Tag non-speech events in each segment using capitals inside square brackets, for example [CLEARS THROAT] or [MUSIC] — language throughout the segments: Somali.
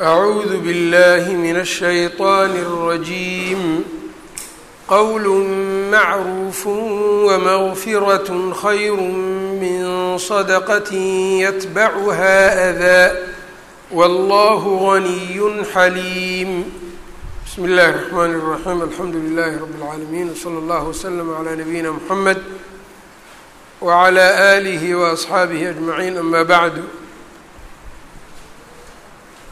أعوذ بالله من الشيطان الرجيم قول معروف ومغفرة خير من صدقة يتبعها أذى والله غني حليم بسم الله الرحمن الرحيم الحمد لله رب العالمين وصلى الله وسلم على نبينا محمد وعلى آله وأصxaabihi أجمعين أما bعd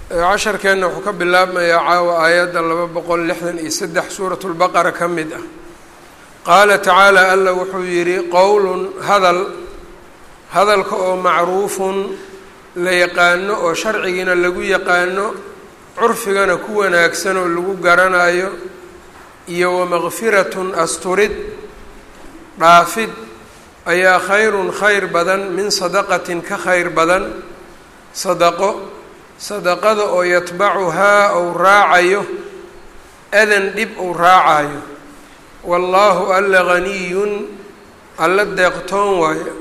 casharkeenna wuxuu ka bilaabmayaa caawa aayadda laba boqol lixdan iyo saddex suuratulbaqara ka mid ah. Qaala tacaala alla wuxuu yidhi qowlun hadal hadalka oo macruufun la yaqaano oo sharcigiina lagu yaqaano curfigana ku wanaagsan oo lagu garanayo iyo wamakfiratun asturid dhaafid ayaa khayrun khayr badan min sadaqatin ka khayr badan sadaqo sadaqada oo yatbacuhaa ou raacayo adan dhib uu raacayo wallaahu alla haniyun alla deeqtoon waayo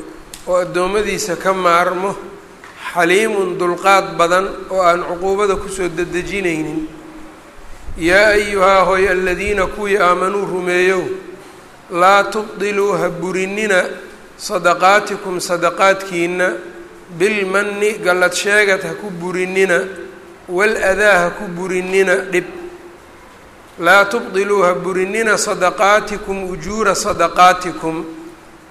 oo addoommadiisa ka maarmo xaliimun dulqaad badan oo aan cuquubada ku soo dedejinaynin. Yaa ayuhaa hoy aladiina kuwii aamanuu rumeeyow laa tubdiluu ha burinina sadaqaatikum sadaqaadkiina bilmanni gallad sheegad ha ku burinina wal adaa ha ku burinina dhib. Laa tubdiluu ha burinina sadaqaatikum ujuura sadaqaatikum.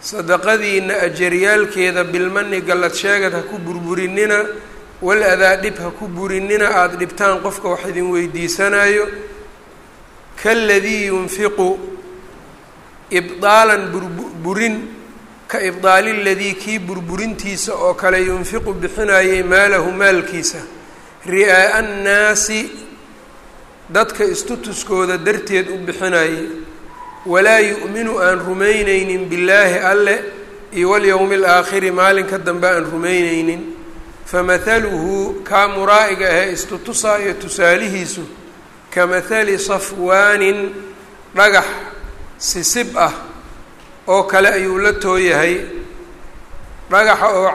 Sadaqadiina ajaryaalkeeda bilmanni gallad sheegad ha ku burburinina wal adaa dhib ha ku burinina aada dhibtaan qofka wax idin weydiisanayo kaladii yunfiqu ibdaalan burburin ka ibdaali ladii kii burburintiisa oo kale yunfiqu bixinayay maalahu maalkiisa. Ri'aa'a annaasi dadka istutuskooda darteed u bixinayay walaa yu'minu aan rumaynaynin billaahi alle iyo walyowmi alaakhiri maalinka dambe aan rumaynaynin. Famathaluhu kaa muraa'iga ahee istutusaayo tusaalihiisu ka mathali safwaanin dhagax sisib ah oo kale ayuu la tooyahay. Dhagaxa oo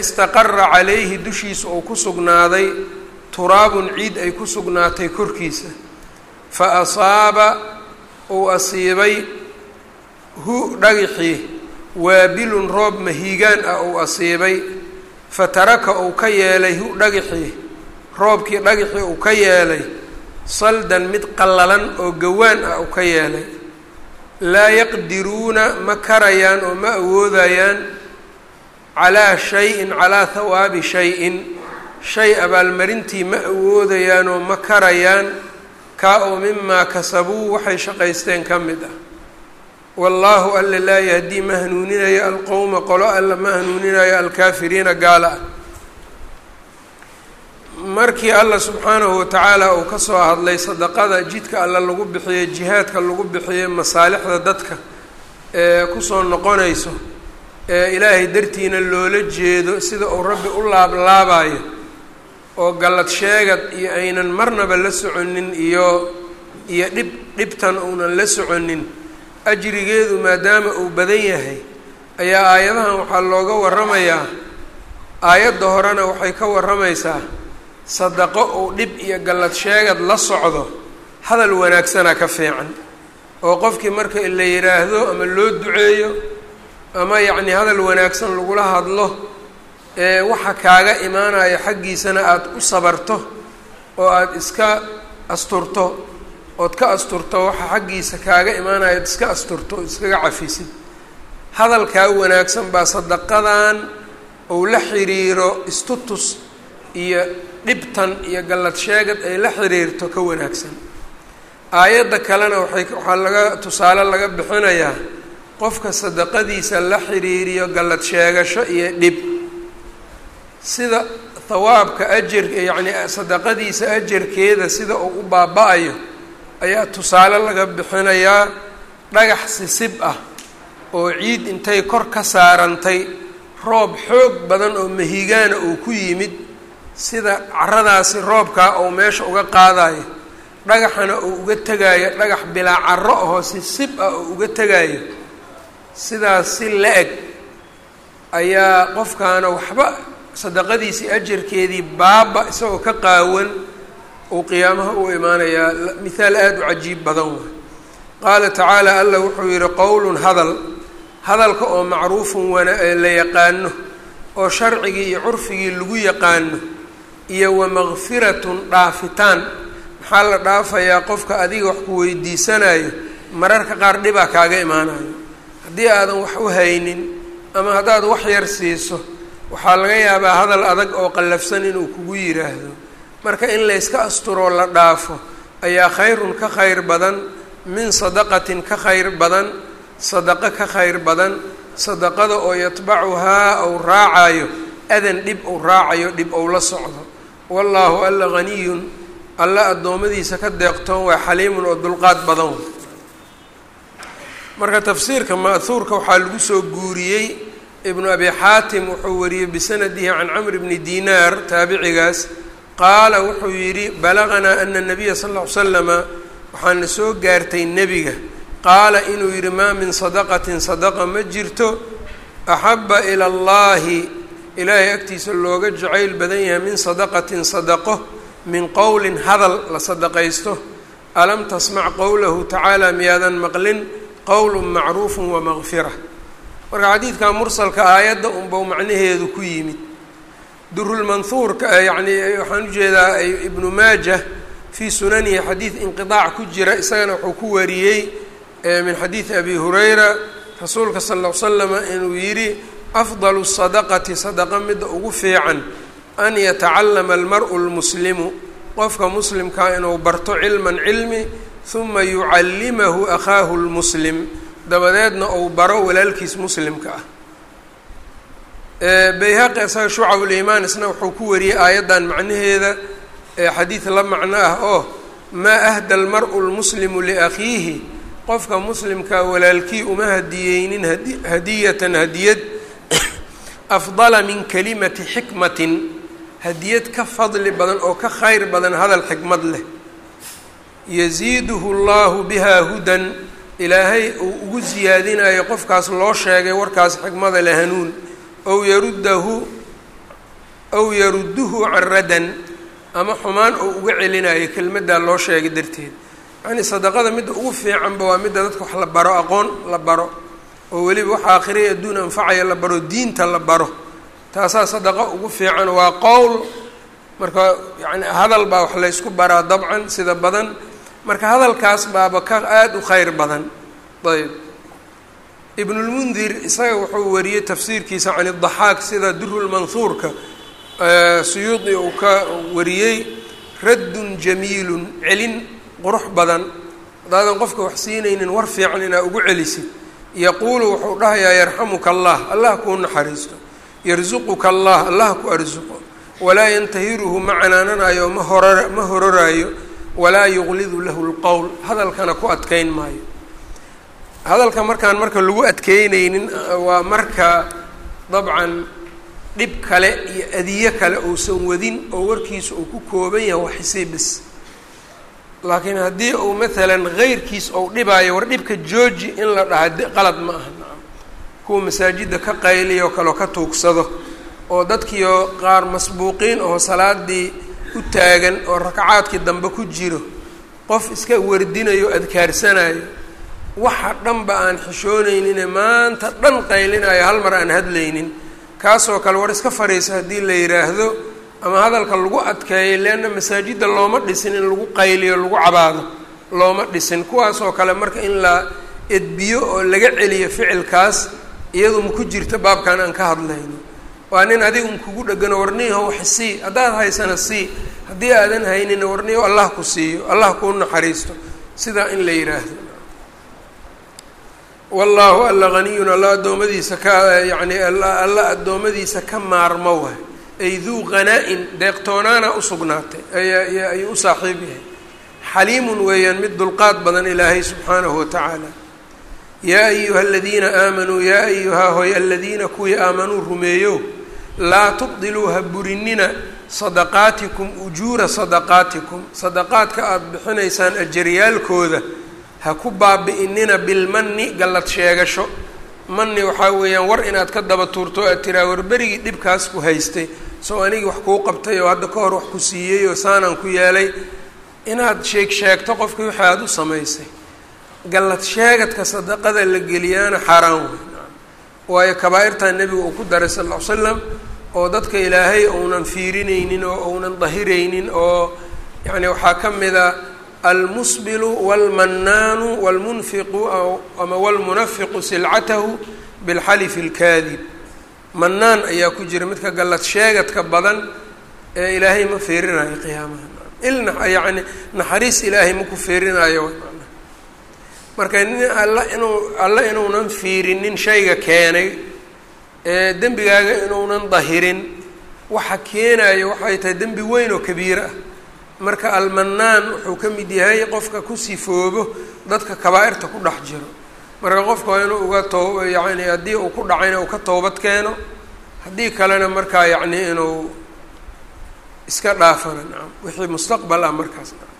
istaqara calayhi dushiisa uu ku sugnaaday turaabun ciid ay ku sugnaatay korkiisa. Fa asaaba uu asiibay hu dhagaxii waabilun roob mahiigaan ah uu asiibay. Fa taraka uu ka yeelay hu dhagaxii roobkii dhagaxii uu ka yeelay saldan mid qallalan oo gawaan ah uu ka yeelay laa yaqdiruuna ma karayaan oo ma awoodayaan calaa shayin calaa hawaabi shay-in. Shay abaalmarintii ma awoodayaan oo ma karayaan kaa oo mimaa kasabuu waxay shaqaysteen ka mid ah. Wallaahu alla laa yahdii ma hanuuninayo alqowma qolo alla ma hanuuninayo alkaafiriina gaala. ah markii alla subxaanahu watacaala uu ka soo hadlay sadaqada jidka alla lagu bixiyey jihaadka lagu bixiyey masaalixda dadka ee ku soo noqonayso ee ilaahay dartiina loola jeedo sida uu rabbi u laablaabayo oo gallad sheegad iyo aynan marnaba la soconin iyo iyo dhib dhibtan uunan la soconin ajrigeedu maadaama uu badan yahay ayaa aayadahan waxaa looga waramayaa aayadda horena waxay ka waramaysaa sadaqo uu dhib iyo gallad sheegad la socdo hadal wanaagsanaa ka fiican. Oo qofkii marka la yidhaahdo ama loo duceeyo ama yacni hadal wanaagsan lagula hadlo ee waxa kaaga imaanaya xaggiisana aada u sabarto oo aada iska asturto ood ka asturto waxa xaggiisa kaaga imaanaya ad iska asturto ood iskaga cafisid. Hadalkaa wanaagsan baa sadaqadan uu la xiriiro istutus iyo dhibtan iyo gallad sheegad ay la xiriirto ka wanaagsan. Aayadda kalena waxay waxaa laga tusaale laga bixinayaa qofka sadaqadiisa la xiriiriyo gallad sheegasho iyo dhib. Sida hawaabka ajar yacni sadaqadiisa ajarkeeda sida uu u baaba-ayo ayaa tusaale laga bixinayaa dhagax sisib ah oo ciid intay kor ka saarantay roob xoog badan oo mahigaana uu ku yimid sida caradaasi roobkaa uu meesha uga qaadayo dhagaxana uu uga tegaayo dhagax bilaa caro ahoo si sib ah oo uga tegaayo sidaas si la-eg ayaa qofkaana waxba sadaqadiisii ajarkeedii baaba isagoo ka qaawan uu qiyaamaha u imaanayaa mithaal aada u cajiib badan waay. Qaala tacaala alla wuxuu yidhi qowlun hadal hadalka oo macruufun wana la yaqaano oo sharcigii iyo curfigii lagu yaqaano iyo wamakfiratun dhaafitaan. Maxaa la dhaafayaa qofka adiga wax ku weydiisanayo? Mararka qaar dhibaa kaaga imaanayo. Haddii aadan wax u haynin ama haddaad wax yar siiso waxaa laga yaabaa hadal adag oo qallafsan inuu kugu yiraahdo. Marka in layska asturoo la dhaafo ayaa khayrun ka khayr badan min sadaqatin ka khayr badan sadaqo ka khayr badan sadaqada oo yatbacuhaa ou raacayo adan dhib ou raacayo dhib ou la socdo wallaahu alla haniyun alla addoommadiisa ka deeqtoon waa xaliimun oo dulqaad badan. Marka tafsiirka ma'huurka waxaa lagu soo guuriyey ibnu abi xaatim wuxuu wariyey bisanadihi can camr bni dinaar taabicigaas. Qaala wuxuu yidhi balaganaa ana nabiya sal ll ly waxaana soo gaartay nebiga. Qaala inuu yidhi maa min sadaqatin sadaqa ma jirto. Axabba ila allahi ilaahay agtiisa looga jacayl badan yahay min sadaqatin sadaqo min qowlin hadal la sadaqaysto. Alam tasmac qowlahu tacaala miyaadan maqlin? Qowlun macruufun wamakfira marka xadiidka mursalka aayadda unbau macnaheedu ku yimid. Durulmanhuurka yacni waxaan u jeedaa ibnu maajah fii sunanihi xadiid inqidaac ku jira isagana wuxuu ku wariyey min xadiidi abi hurayra rasuulka sal ll ly slama inuu yidhi afdalu sadaqati sadaqa midda ugu fiican an yatacallama almar'u qofka muslimkaa inuu barto cilman cilmi huma yucallimahu akhaahu lmuslim dabadeedna uu baro walaalkiis muslimka ah bayhaqi isaga shucabulimaan isna wuxuu ku wariyey aayaddan macnaheeda xadiid la macno ah oo maa ahda almar'u lmuslimu liakhiihi qofka muslimkaa walaalkii uma hadiyeynin hadiyatan hadiyad afdala min kalimati xikmatin hadiyad ka fadli badan oo ka khayr badan hadal xikmad leh. yasiiduhu llahu biha hudan ilaahay uu ugu siyaadinayo qofkaas loo sheegay warkaas xikmada le hanuun ow yaruddahu aw yarudduhu can radan ama xumaan oo uga celinayo kelmaddaa loo sheegay darteed yacnii sadaqada midda ugu fiicanba waa midda dadka wax la baro aqoon la baro oo weliba wax aakhirey adduun anfacaya la baro diinta la baro. Taasaa sadaqa ugu fiican waa qowl. Marka yacni hadal baa wax laysku baraa dabcan sida badan. Marka hadalkaas baaba ka aada u khayr badan. Ayb ibnulmundir isaga wuxuu wariyey tafsiirkiisa can idaxaak sida durulmanhuurka suyuudi uu ka wariyey raddun jamiilun celin qurux badan. Haddaadan qofka wax siinaynin war fiican inaa ugu celisid yaquulu wuxuu dhahayaa yarxamuka allah allah kuu naxariisto. Yarsuquka allah allah ku arsuqo walaa yantahiruhu ma canaananayo ma hora ma hororaayo. Walaa yuqlidu lahu lqowl hadalkana ku adkeyn maayo. Hadalka markaan marka lagu adkeyneynin waa marka dabcan dhib kale iyo adiye kale uusan wadin oo warkiisa uu ku kooban yahay waxisay bes laakiin haddii uu maalan heyrkiis ou dhibaayo war dhibka jooji in la dhaha qalad ma aha. Kuwa masaajidda ka qayliyo kaleo ka tuugsado oo dadkiio qaar masbuuqiin oo salaadii u taagan oo rakacaadkii dambe ku jiro qof iska wardinayo adkaarsanayo waxa dhanba aan xishoonayninee maanta dhan qaylinayo hal mar aan hadlaynin kaasoo kale war iska fadhiisa haddii la yidhaahdo ama hadalka lagu adkeeyo leanna masaajidda looma dhisin in lagu qayliyo lagu cabaado looma dhisin. Kuwaasoo kale marka in la edbiyo oo laga celiyo ficilkaas iyadu ma ku jirta baabkan aan ka hadlayno. Waa nin adiga kugu dhegano warniyaho wax sii. Haddaad haysana sii. Haddii aadan haynina warniyaho allah ku siiyo. Allah kuu naxariisto. Sidaa in la yidhaahdo wallaahu alla haniyun alla addoommadiisa ka yacni alla addoommadiisa ka maarmo waay ay duu hanaa-in deeqtoonaana usugnaatay ayayuu u saaxiib yahay. Xaliimun weeyaan mid dulqaad badan ilaahay subxaanahu watacaala yaa ayuha aladiina aamanuu yaa ayuhaa hoy aladiina kuwii aamanuu rumeeyo laa tubdiluu ha burinina sadaqaatikum ujuura sadaqaatikum. Sadaqaadka aada bixinaysaan ajaryaalkooda ha ku baabi'inina bilmanni gallad sheegasho manni waxaa weeyaan war inaad ka daba tuurto aad tiraa warberigii dhibkaas ku haystay soo anigii wax kuu qabtay oo hadda ka hor wax ku siiyey oo saanaan ku yeelay inaad sheeg sheegto qofkii wixii aada u samaysay. Gallad sheegadka sadaqada la geliyaana xaaraan wey waayo kabaa-irtaa uu ku daray sal ll ly slam oo dadka ilaahay ounan fiirinaynin oo ounan dahiraynin oo yacni waxaa ka mida almusbilu wاlmanaanu wاlmunfiqu ama wاlmunafiqu silcatahu bilxalifi اlkaadib manaan ayaa ku jira midka gallad sheegadka badan ee ilaahay ma feerinayo qiyaamaha ilna yacni naxariis ilaahay ma ku feerinayo marka nin alla inuu alla inuunan fiirinin shayga keenay ee dembigaaga inuunan dahirin waxa keenayo waxay tahay dembi weyn oo kabiira ah marka almanaan wuxuu ka mid yahay qofka ku sifoobo dadka kabaa-irta ku dhex jiro. Marka qofka waa inuu uga too yacni haddii uu ku dhacayna uu ka toobad keeno haddii kalena markaa yacni inuu iska dhaafana nacam wixii mustaqbal ah markaas. Nacam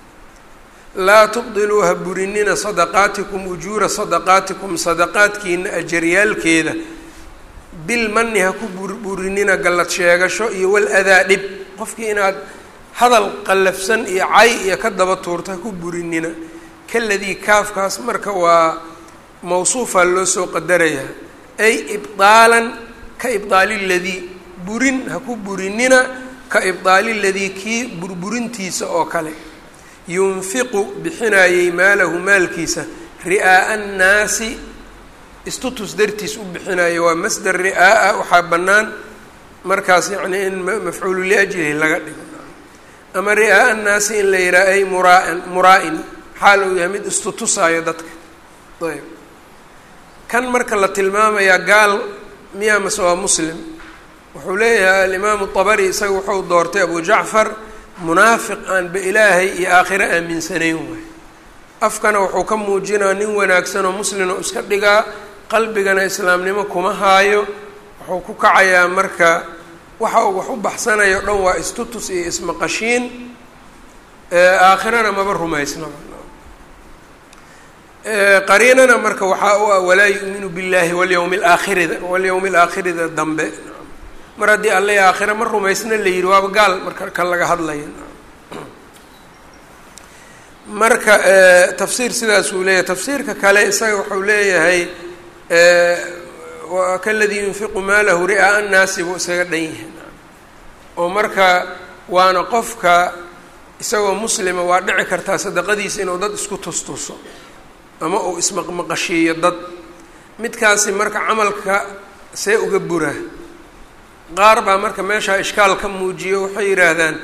laa tubdiluu ha burinina sadaqaatikum ujuura sadaqaatikum sadaqaadkiina ajaryaalkeeda bilmani ha ku burburinina gallad sheegasho iyo wal adaa dhib qofkii inaad hadal qallafsan iyo cay iyo ka daba tuurto ha ku burinina. Kaladii kaafkaas marka waa mawsuufaa loo soo qadarayaa ay ibdaalan ka ibdaali ladii burin ha ku burinina ka ibdaali ladii kii burburintiisa oo kale. Yunfiqu bixinayey maalahu maalkiisa. Ri'aa'a annaasi istutus dartiis u bixinayo waa masdar ri'aa'a. Waxaa bannaan markaas yacnii in mafcuulu liajlihi laga dhigo ama ri'aa'a annaasi in la yidhaha ay muraan muraa-in xaal uu yahay mid istutusaayo dadka. Ayb. Kan marka la tilmaamayaa gaal miyaa mase waa muslim? Wuxuu leeyahay alimaamu dabari isaga wuxuu doortay abu jacfar munaafiq aan ba ilaahay iyo aakhiro aaminsanayn waay. Afkana wuxuu ka muujinaa nin wanaagsan oo muslimoo iska dhigaa qalbigana islaamnimo kuma haayo. Wuxuu ku kacayaa marka waxa uu wax u baxsanayo dhan waa istutus iyo ismaqashiin. Aakhirana maba rumaysnaba qariinana marka waxaa u ah walaa yu'minu billahi walyawmi alaakhirida walyawmi alaakhirida dambe. Mar haddii alle aakhira ma rumaysna la yidhi waaba gaal marka kan laga hadlaya marka tafsiir sidaas uu leeyahay. Tafsiirka kale isaga wuxuu leeyahay kaladii yunfiqu maalahu ri'aa annaasi buu isaga dhan yahay. Oo marka waana qofka isagoo muslima waa dhici kartaa sadaqadiisa inuu dad isku tustuso ama uu ismaqmaqashiiyo dad. Midkaasi marka camalka see uga buraa qaar baa marka meeshaa ishkaal ka muujiyo waxay yidhaahdaan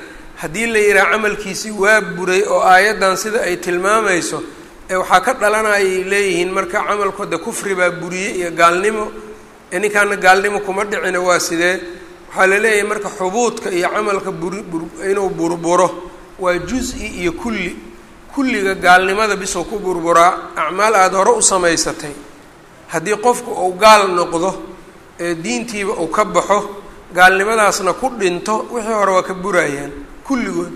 haddii la yidhaha camalkiisii waa buray oo aayaddan sida ay tilmaamayso ee waxaa ka dhalanayay leeyihiin marka camalkooda kufri baa buriye iyo gaalnimo ninkaana gaalnimo kuma dhicina waa sidee? Waxaa la leeyahay marka xubuudka iyo camalka inuu burburo waa juz-i iyo kulli. Kulliga gaalnimada bisoo ku burburaa acmaal aada hore u samaysatay. Haddii qofku uu gaal noqdo ee diintiiba uu ka baxo gaalnimadaasna ku dhinto wixii hore waa ka burayaan. Kulligood.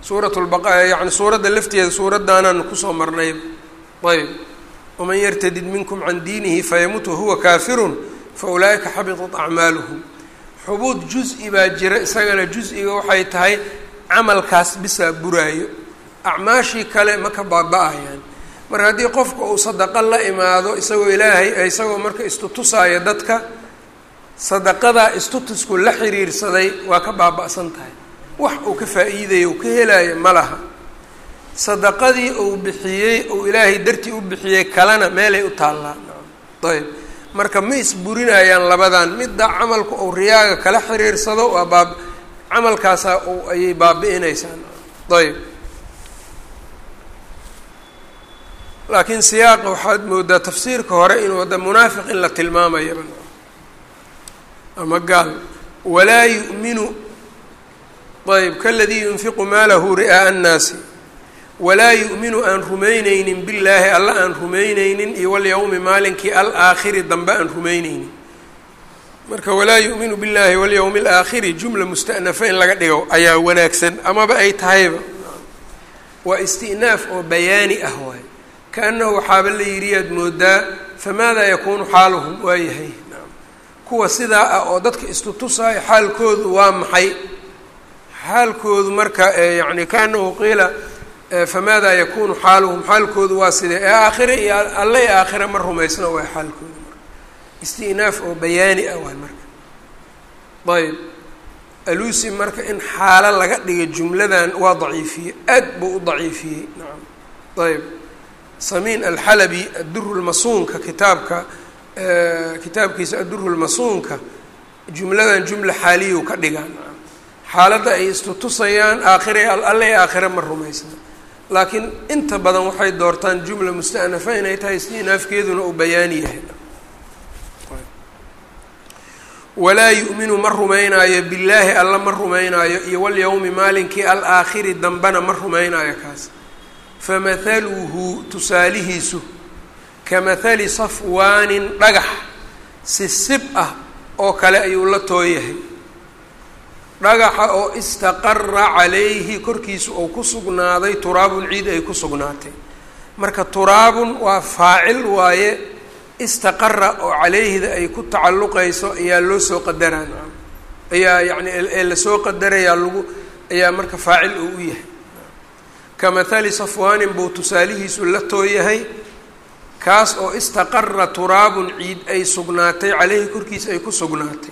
Suurat lbaqa yacni suuradda lafteeda suuraddaanaan ku soo marnayba ayb waman yartadid minkum can diinihi fayamut wahuwa kaafirun fa ulaa'ika xabitat acmaaluhum xubuud juz-i baa jira isagana juz-iga waxay tahay camalkaas bisaa buraayo acmaashii kale ma ka baaba-ayaan marka haddii qofka uu sadaqo la imaado isagoo ilaahay isagoo marka istutusaayo dadka sadaqadaa istutusku la xiriirsaday waa ka baaba-san tahay wax uu ka faa-iidayo uu ka helayo ma laha sadaqadii uu bixiyey uu ilaahay dartii u bixiyey kalena meelay u taallaa. Ayb. Marka ma isburinayaan labadan midda camalku uu riyaaga kala xiriirsado waa baab camalkaasaa ayay baabi'inaysaa ayb. Laakiin siyaaqa waxaad moodaa tafsiirka hore inuu hadda munaafiq in la tilmaamayaba ama gaal walaa yu'minu. Ayb. Kaladii yunfiqu maalahu ri'aa'a annaasi walaa yu'minu aan rumayneynin billaahi alla aan rumayneynin iyo walyawmi maalinkii alaakhiri dambe aan rumayneynin marka walaa yu'minu billaahi walyawmi alaakhiri jumla musta'nafa in laga dhigo ayaa wanaagsan amaba ay tahayba. Waa isti'naaf oo bayaani ah waay. Kaanahu waxaaba la yidhi aad moodaa famaadaa yakuunu xaaluhum waa yahay. Kuwa sidaa ah oo dadka istutusaayo xaalkoodu waa maxay? Xaalkoodu marka yacni kaanahu qiila famaadaa yakunu xaaluhum xaalkoodu waa sidee? Ee aakhire iyo alle aakhire ma rumaysna waa xaalkoodu marka. Istinaaf oo bayaani ah waay marka. Ayb alusi marka in xaalo laga dhiga jumladan waa daciifiyey aad buu u daciifiyey. Nacam ayb samiin alxalabi adduru lmasuunka kitaabka kitaabkiisa adduru lmasuunka jumladan jumla xaaliyu ka dhigaa nacam xaaladda ay istutusayaan aakhire alle aakhire ma rumaysna laakiin inta badan waxay doortaan jumla musta'nafa inay tahay istinaafkeeduna uu bayaani yahay. Walaa yu'minu ma rumaynaayo billaahi alla ma rumaynaayo iyo walyowmi maalinkii alaakhiri dambana ma rumaynaayo kaas. Famathaluhu tusaalihiisu ka mathali safwaanin dhagax sisib ah oo kale ayuu la tooyahay dhagaxa oo istaqara calayhi korkiisa oo ku sugnaaday turaabun ciid ay ku sugnaatay. Marka turaabun waa faacil waaye istaqara oo calayhida ay ku tacalluqayso ayaa loo soo qadaraa ayaa yacni ee la soo qadarayaa lagu ayaa marka faacil oo u yahay. Ka mathali safwaanin buu tusaalihiisu la tooyahay kaas oo istaqara turaabun ciid ay sugnaatay caleyhi korkiisa ay ku sugnaatay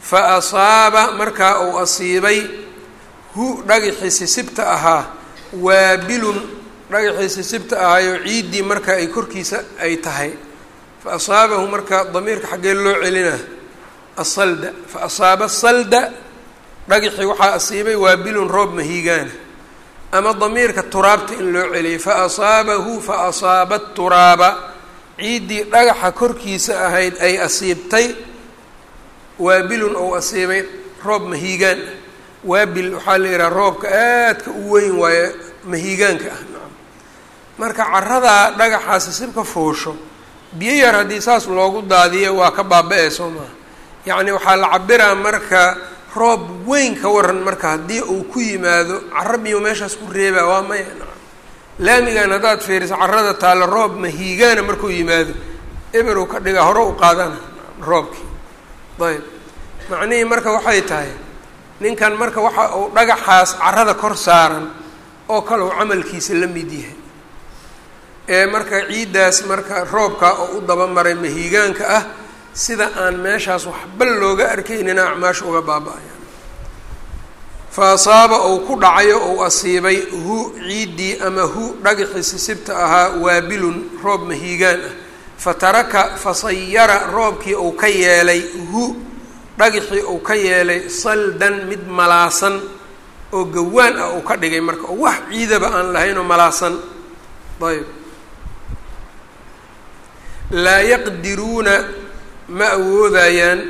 fa asaaba markaa uu asiibay hu dhagaxii sisibta ahaa waabilun dhagaxii sisibta ahaayo ciiddii marka ay korkiisa ay tahay. Fa asaabahu marka damiirka xaggee loo celina asalda fa asaaba salda dhagaxii waxaa asiibay waabilun roob mahiigaana ama damiirka turaabta in loo celiyay fa asaabahu fa asaaba turaaba. Ciiddii dhagaxa korkiisa ahayd ay asiibtay waabilun ou asiibay roob mahiigaan ah. Waabil waxaa la yidhaha roobka aadka u weyn waaye mahiigaanka ah nacam marka caradaa dhagaxaasi sibka fuusho biyo yar haddii saas loogu daadiyo waa ka baaba-e soo maha yacni waxaa la cabiraa marka roob weyn ka waran marka haddii uu ku yimaado caro biyo meeshaas ku reebaa waa maya nacam laamigan haddaad fiiriso carada taalla roob mahiigaana markuu yimaado eberow ka dhiga hore u qaadana roobkii ayb. Macnihii marka waxay tahay ninkan marka waxa uu dhagaxaas carada kor saaran oo kale uu camalkiisa la mid yahay. Ee marka ciiddaas marka roobka oo u dabamaray mahiigaanka ah sida aan meeshaas waxba looga arkaynina acmaasha uga baaba-ayaan. Fa asaaba ou ku dhacayo ou asiibay hu ciiddii ama hu dhagaxii sisibta ahaa waabilun roob mahiigaan ah fa taraka fasayara roobkii uu ka yeelay hu dhagaxii uu ka yeelay saldan mid malaasan oo gawaan ah uu ka dhigay marka oo wax ciidaba aan lahaynoo malaasan. Ayb laa yaqdiruuna ma awoodayaan.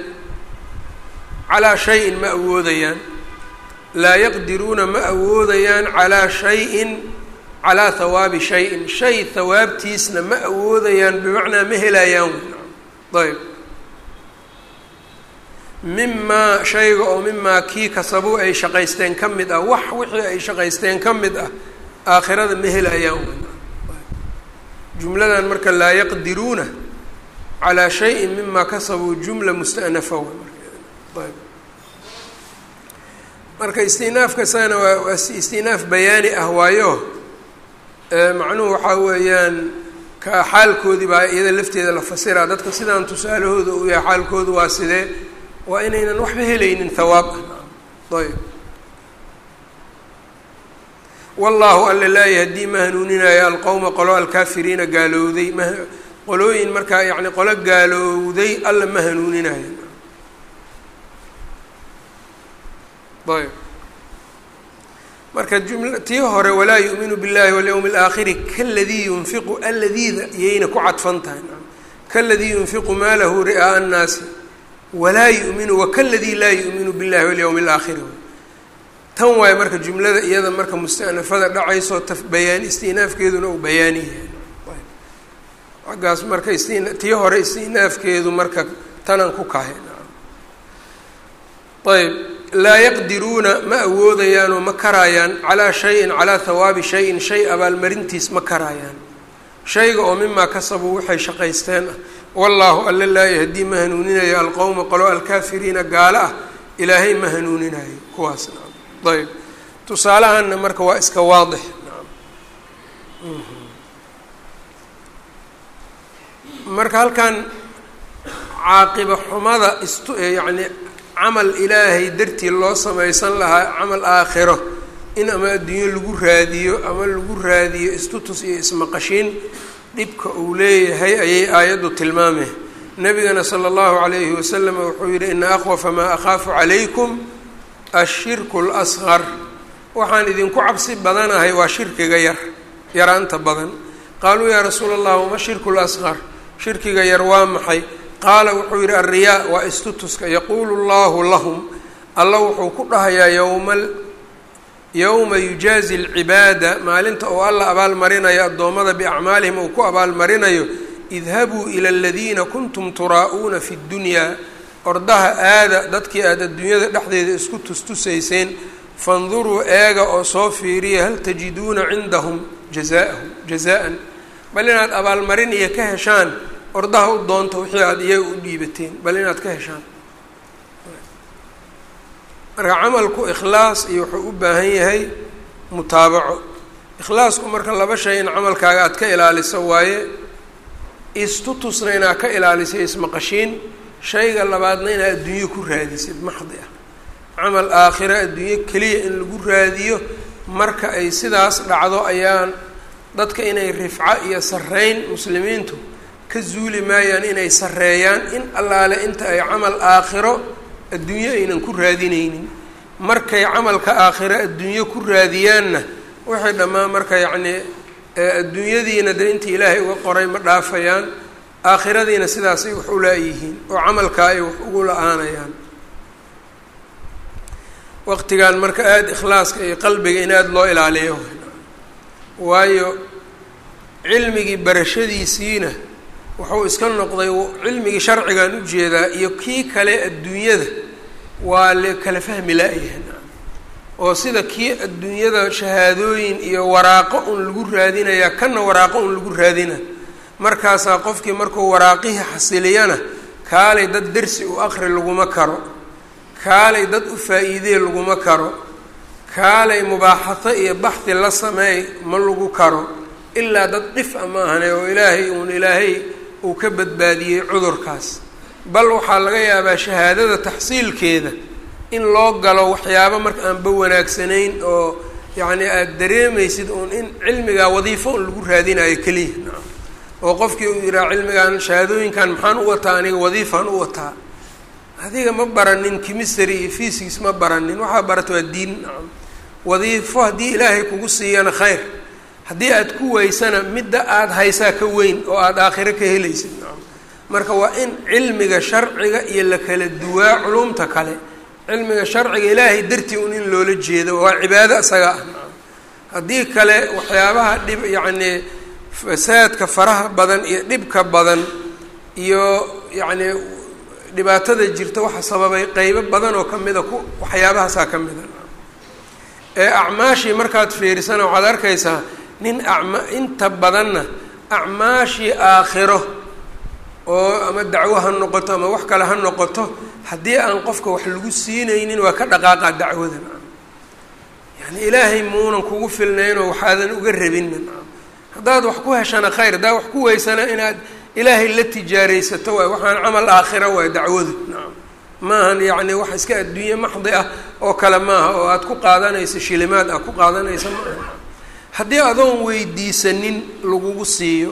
Calaa shayin ma awoodayaan. Laa yaqdiruuna ma awoodayaan calaa shayin calaa hawaabi shayin shay hawaabtiisna ma awoodayaan bimacnaa ma helayaan. Ayb. Mimaa shayga oo mimaa kii kasabuu ay shaqaysteen ka mid ah wax wixii ay shaqaysteen ka mid ah aakhirada ma helayaan. Jumladan marka laa yaqdiruuna calaa shayin mima kasabuu jumla musta'nafa. Marka istinaafka sana waa istinaaf bayaani ah waayo macnuhu waxaa weeyaan ka xaalkoodii baa iyada lafteeda la fasiraa dadka sidaan tusaalahooda uu yahay xaalkoodu waa sidee waa inaynan waxba helaynin hawaab ah ayb. Wallahu alla laa yahdii ma hanuuninaayo alqowma qolo alkaafiriina gaalowday. Ma qolooyin markaa yacni qolo gaalowday alla ma hanuuninaayo ayb marka jumla tii hore walaa yu'minu biاllahi walyawmi اlaakhiri kaladii yunfiqu aladiida iyayna ku cadfan tahay kaladii yunfiqu maalahu ri'aaءa الnaasi walaa yu'minu wakaladii laa yu'minu biاllahi walyawmi اlaakhiri tan waayo marka jumlada iyada marka musta'nafada dhacayso taf bayaan istinaafkeeduna uu bayaani yahay xaggaas marka istin tii hore istinaafkeedu marka tanan ku kahay ayb laa yaqdiruuna ma awoodayaanoo ma karaayaan calaa shayin calaa hawaabi shayin shay abaalmarintiis ma karaayaan shayga oo mimaa kasabuu waxay shaqaysteen ah wallaahu alla laa yahdii ma hanuuninayo alqowma qolo alkaafiriina gaalo ah ilaahay ma hanuuninayo kuwaasna ayb tusaalahanna marka waa iska waadix. Marka halkan caaqiba xumada istu yacni camal ilaahay dartii loo samaysan lahaa camal aakhiro in ama adduunyo lagu raadiyo ama lagu raadiyo istutus iyo ismaqashiin dhibka uu leeyahay ayay aayaddu tilmaamay nabigana sala allahu calayhi wasalam wuxuu yihi ina aqwafa maa akhaafu calaykum ashirku lasqar waxaan idinku cabsi badanahay waa shirkiga yar yaraanta badan. Qaaluu yaa rasuula allah wama shirku lasqar shirkiga yar waa maxay qaala wuxuu yihi alriyaa waa istutuska yaquulu llahu lahum alla wuxuu ku dhahayaa yowma yowma yujaazi alcibaada maalinta oo alla abaalmarinayo addoommada biacmaalihim uu ku abaalmarinayo idhabuu ila aladiina kuntum turaa'uuna fi ddunyaa ordaha aada dadkii aada adduunyada dhexdeeda isku tustusayseen fanduruu eega oo soo fiiriya hal tajiduuna cindahum jazaaahum jazaa-an. Bal inaad abaalmarin iyo ka heshaan ordaha u doonta wixii aada iyaga u dhiibateen bal inaad ka heshaan. Marka camalku ikhlaas iyo wuxuu u baahan yahay mutaabaco. Ikhlaasku marka laba shay in camalkaaga aad ka ilaaliso waaye istutusna inaad ka ilaalisay ismaqashiin shayga labaadna inaad adduunyo ku raadisid maxdi ah. Camal aakhiro adduunyo keliya in lagu raadiyo marka ay sidaas dhacdo ayaan dadka inay rifco iyo sarreyn muslimiintu ka zuuli maayaan inay sarreeyaan in allaale inta ay camal aakhiro adduunyo aynan ku raadineynin markay camalka aakhiro adduunyo ku raadiyaanna waxay dhammaan marka yacnii adduunyadiina dee intii ilaahay uga qoray ma dhaafayaan aakhiradiina sidaasay wax u laayihiin oo camalkaa ay wax ugu la'aanayaan. Waqtigan marka aada ikhlaaska iyo qalbiga in aada loo ilaaliyo. Waayo cilmigii barashadiisiina wuxuu iska noqday cilmigii sharcigan u jeedaa iyo kii kale adduunyada waa la kala fahmi la-yahan oo sida kii adduunyada shahaadooyin iyo waraaqo un lagu raadinayaa kana waraaqo un lagu raadina. Markaasaa qofkii markuu waraaqihii xasiliyana kaalay dad dersi u aqri laguma karo kaalay dad u faa-iidee laguma karo kaalay mubaaxato iyo baxdi la sameey ma lagu karo ilaa dad dhif a ma ahane oo ilaahay uun ilaahay uu ka badbaadiyey cudurkaas. Bal waxaa laga yaabaa shahaadada taxsiilkeeda in loo galo waxyaabo marka aanba wanaagsanayn oo yacni aada dareemaysid uun in cilmigaa wadiifo un lagu raadinayo keliya. Oo qofkii uu yidhaha cilmigan shahaadooyinkan maxaan u wataa aniga wadiifaan u wataa. Adiga ma baranin chemistry iyo physics ma baranin waxaa barata waa diin. Wadiifo haddii ilaahay kugu siiyana khayr haddii aada ku weysana midda aada haysaa ka weyn oo aada aakhiro ka helaysid. Marka waa in cilmiga sharciga iyo la kala duwaa culumta kale. Cilmiga sharciga ilaahay dartii un in loola jeedo waa cibaado isaga ah. Haddii kale waxyaabaha dhib yacnii fasaadka faraha badan iyo dhibka badan iyo yacnii dhibaatada jirta waxa sababay qeybo badan oo kamida ku waxyaabahaasaa ka mida ee acmaashii markaad fiirisana waxaad arkaysaa nin acma inta badanna acmaashii aakhiro oo ama dacwo ha noqoto ama wax kale ha noqoto haddii aan qofka wax lagu siinaynin waa ka dhaqaaqaa dacwada nacam. Yani ilaahay muunan kugu filnaynoo waxaadan uga rabinna nacam. Haddaad wax ku heshana khayr haddaad wax ku weysana inaad ilaahay la tijaaraysato waay waxaan camal aakhira waay dacwadu nacam. Maahan yacni wax iska adduunye maxdi ah oo kale maaha oo aad ku qaadanayso shilimaad aad ku qaadanaysa maaha haddii adoon weydiisanin lagugu siiyo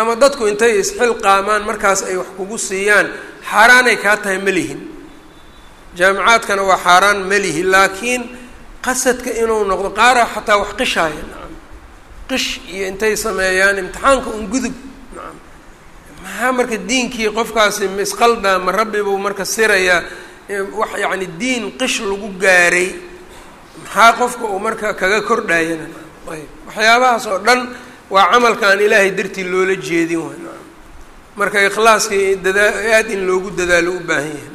ama dadku intay isxilqaamaan markaas ay wax kugu siiyaan xaaraanay kaa tahay ma lihin. Jaamicaadkana waa xaaraan ma lihi laakiin qasadka inuu noqdo qaaraa xataa wax qishaaya nacam qish iyo intay sameeyaan imtixaanka un gudub nacam maxaa marka diinkii qofkaasi misqalda ma rabbi buu marka sirayaa wax yacni diin qish lagu gaaray? Maxaa qofka uu marka kaga kordhayana ayb waxyaabahaas oo dhan waa camalka aan ilaahay dartii loola jeedin way marka ikhlaaskii aad in loogu dadaalo u baahan yahay.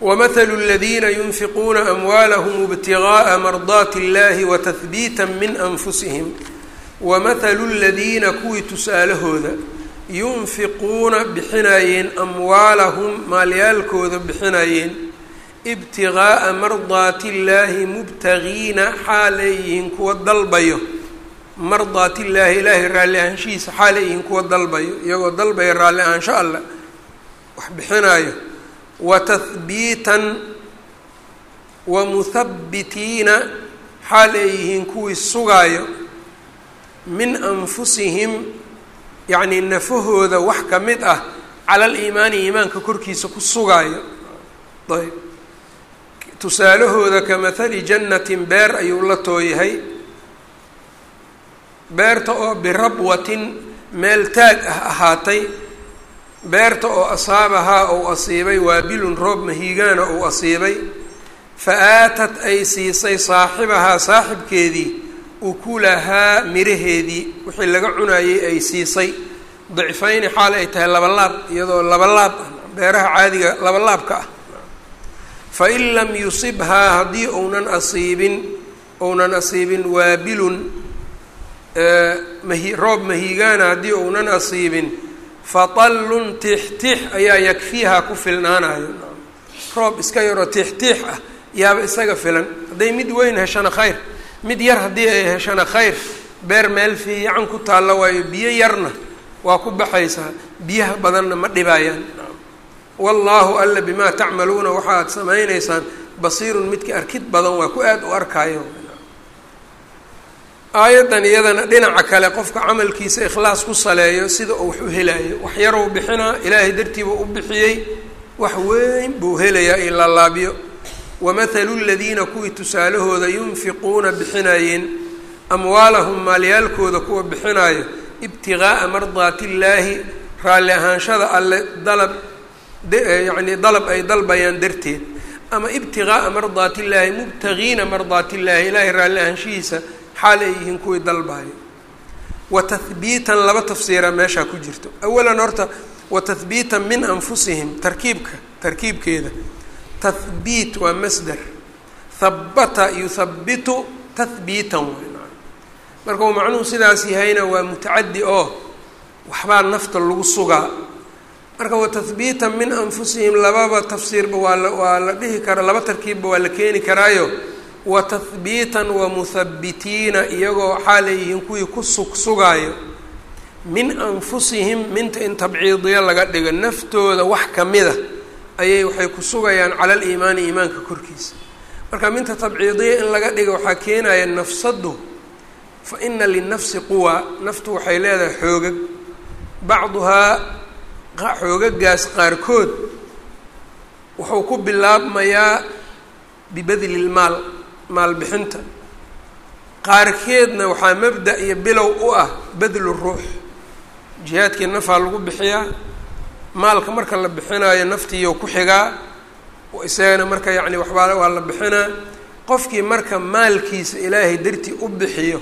Wmathalu aladiina yunfiquuna amwaalahum ibtigaءa mardaati اllahi watahbiita min anfusihim. Wamathalu aladiina kuwii tusaalahooda yunfiquuna bixinayeen amwaalahum maalyaalkooda bixinayeen ibtigaaa mardaati illaahi mubtagiina xaal ay yihiin kuwa dalbayo. Mardaatillaahi ilaahay raalli ahaanshihiisa xaal yihiin kuwa dalbayo iyagoo dalbaya raalli ahaansho alle wax bixinaayo. Wa tahbiitan wa muthabbitiina xaal yihiin kuwii sugaayo. Min anfusihim yacnii nafahooda wax ka mid ah cala aliimaani iimaanka korkiisa ku sugaayo. Ayb tusaalahooda ka mathali jannatin beer ayuu la tooyahay. Beerta oo birabwatin meel taag ah ahaatay. Beerta oo asaabahaa ou asiibay waabilun roob mahiigaana ou asiibay. Fa aatat ay siisay saaxibahaa saaxibkeedii ukulahaa miraheedii wixii laga cunayey ay siisay. Dicfayni xaal ay tahay labalaab iyadoo labalaab ah beeraha caadiga labalaabka ah fa in lam yusibhaa haddii ounan asiibin ounan asiibin waabilun mahi roob mahiigaana haddii ounan asiibin fatallun tixtix ayaa yakfiihaa ku filnaanayo roob iska yaroo tixtix ah yaaba isaga filan hadday mid weyn heshana khayr mid yar haddii ay heshana khayr beer meel fiican ku taalla waayo biyo yarna waa ku baxaysaa biyaha badanna ma dhibayaan wallaahu alla bimaa tacmaluuna waxaad samaynaysaan basiirun midka arkid badan waa ku aada u arkaayo. Aayaddan iyadana dhinaca kale qofka camalkiisa ikhlaas ku saleeyo sida uu wax u helaayo wax yarow bixinaa ilaahay dartiibuu u bixiyey wax weyn buu helayaa iyo laalaabiyo wamathalu ladiina kuwii tusaalahooda yunfiquuna bixinayeen amwaalahum maalyaalkooda kuwa bixinaayo ibtigaaa mardaati illaahi raalli ahaanshada alle dalab yacnii dalab ay dalbayaan darteed. Ama ibtigaaa mardaati illaahi mubtagiina mardaati illaahi ilaahay raalli ahaanshihiisa xaal ay yihiin kuwii dalbaayo. Wa tahbiitan laba tafsiira meeshaa ku jirto. Awalan horta wa tahbiitan min anfusihim tarkiibka tarkiibkeeda. Tahbiit waa masder habata yuhabitu tahbiitan marka uu macnuhu sidaas yahayna waa mutacadi oo waxbaa nafta lagu sugaa marka wa tahbiitan min anfusihim lababa tafsiirba waa la dhihi karaa laba tarkiibba waa la keeni karaayo. Wa tahbiitan wa muhabbitiina iyagoo xaalay yihiin kuwii ku sug sugaayo min anfusihim minta in tabciidiya laga dhigo naftooda wax kamida ayay waxay ku sugayaan cala aliimaani iimaanka korkiisa. Marka minta tabciidiya in laga dhigo waxaa keenaya nafsadu fa ina linafsi quwa naftu waxay leedahay xoogag. Bacduhaa xoogagaas qaarkood wuxuu ku bilaabmayaa bibadli lmaal maalbixinta. Qaarkeedna waxaa mabda iyo bilow u ah badlu ruux. Jihaadkii nafaa lagu bixiyaa maalka marka la bixinaayo naftiiyo ku xigaa isagana marka yacni waxbaa waa la bixinaa qofkii marka maalkiisa ilaahay dartii u bixiyo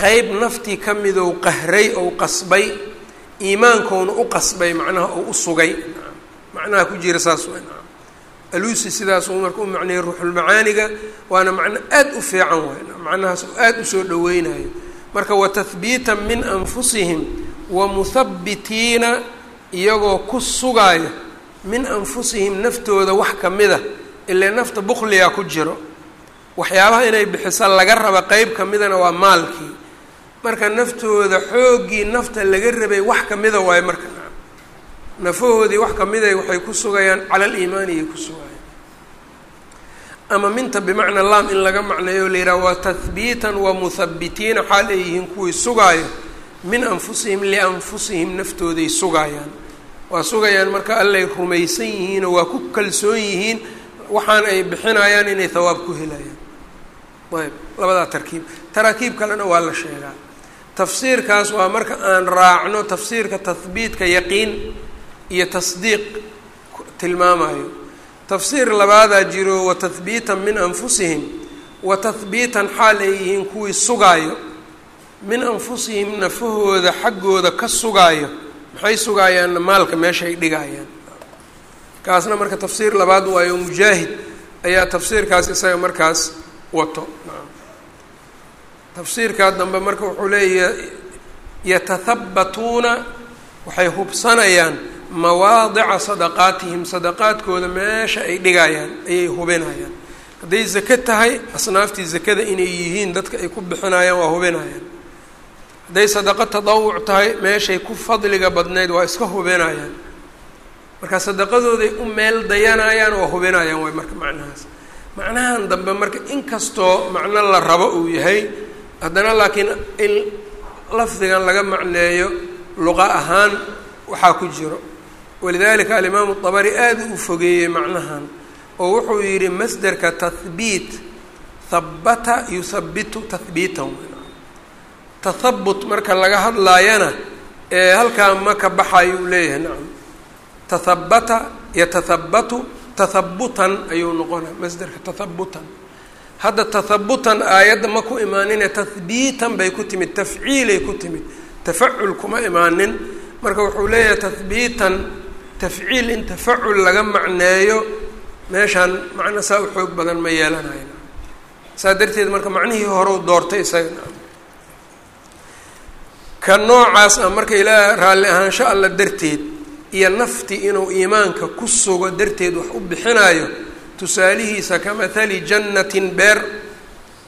qeyb naftii ka midou qahray ou qasbay iimaankouna u qasbay macnaha ou u sugay. Macnaha ku jira saas aluusi sidaasuu marka u macneeyey ruuxulmacaaniga waana macno aad u fiican waay macnahaas oo aada u soo dhaweynayo marka wa tahbiitan min anfusihim wa muhabbitiina iyagoo ku sugaaya min anfusihim naftooda wax kamida ilaa nafta bukliga ku jiro. Waxyaabaha inay bixisa laga raba qeyb kamidana waa maalkii marka naftooda xooggii nafta laga rabay wax kamida waayo marka. Nafahoodii wax kamiday waxay ku sugayaan cala aliimaani ayay ku sugayaan. Ama minta bimacnaa laam in laga macneeyo la yidhaha waa tahbiitan wa muhabbitiina xaal ay yihiin kuwii sugaayo min anfusihim lianfusihim naftooday sugaayaan waa sugayaan marka allay rumaysan yihiinoo waa ku kalsoon yihiin waxaan ay bixinayaan inay hawaab ku helayaan. Ayb labadaa tarkiib. Taraakiib kalena waa la sheegaa tafsiirkaas waa marka aan raacno tafsiirka tahbiitka yaqiin iyo tasdiiq tilmaamayo. Tafsiir labaadaa jiro wa tahbiitan min anfusihim. Wa tahbiitan xaal ay yihiin kuwii sugaayo. Min anfusihim nafahooda xaggooda ka sugaayo. Maxay sugaayaanna maalka meesha ay dhigayaan kaasna marka tafsiir labaad waayo mujaahid ayaa tafsiirkaas isaga markaas wato tafsiirkaa dambe marka wuxuu leeyahy yatahabbatuuna waxay hubsanayaan mawaadica sadaqaatihim sadaqaadkooda meesha ay dhigayaan ayay hubinayaan. Hadday zake tahay asnaaftii zakada inay yihiin dadka ay ku bixinayaan waa hubinayaan. Hadday sadaqo tadawuc tahay meeshay ku fadliga badnayd waa iska hubinayaan. Marka sadaqadooday u meel dayanayaan waa hubinayaan waay marka macnahaas. Macnahan dambe marka inkastoo macno la rabo uu yahay haddana laakiin in lafdigan laga macneeyo luqa ahaan waxaa ku jiro. Walidalika alimaamu dabari aada u fogeeyey macnahan oo wuxuu yidhi masderka tahbiit habata yuhabitu tahbiitan tahabut marka laga hadlaayana ee halkaa ma ka baxayo uu leeyahay nacam. Tahabata yatahabatu tahabutan ayuu noqonaa masderka tahabutan hadda tahabutan aayadda ma ku imaanine tahbiitan bay ku timid tafciilay ku timid. Tafacul kuma imaanin. Marka wuxuu leeyahay tahbiitan tafciil in tafacul laga macneeyo meeshaan macno saa u xoog badan ma yeelanayo saa darteed marka macnihii horeu doortay isaga. Ka noocaas ah marka ilaa raalli ahaansho alla darteed iyo nafti inuu iimaanka ku sugo darteed wax u bixinayo tusaalihiisa ka mathali jannatin beer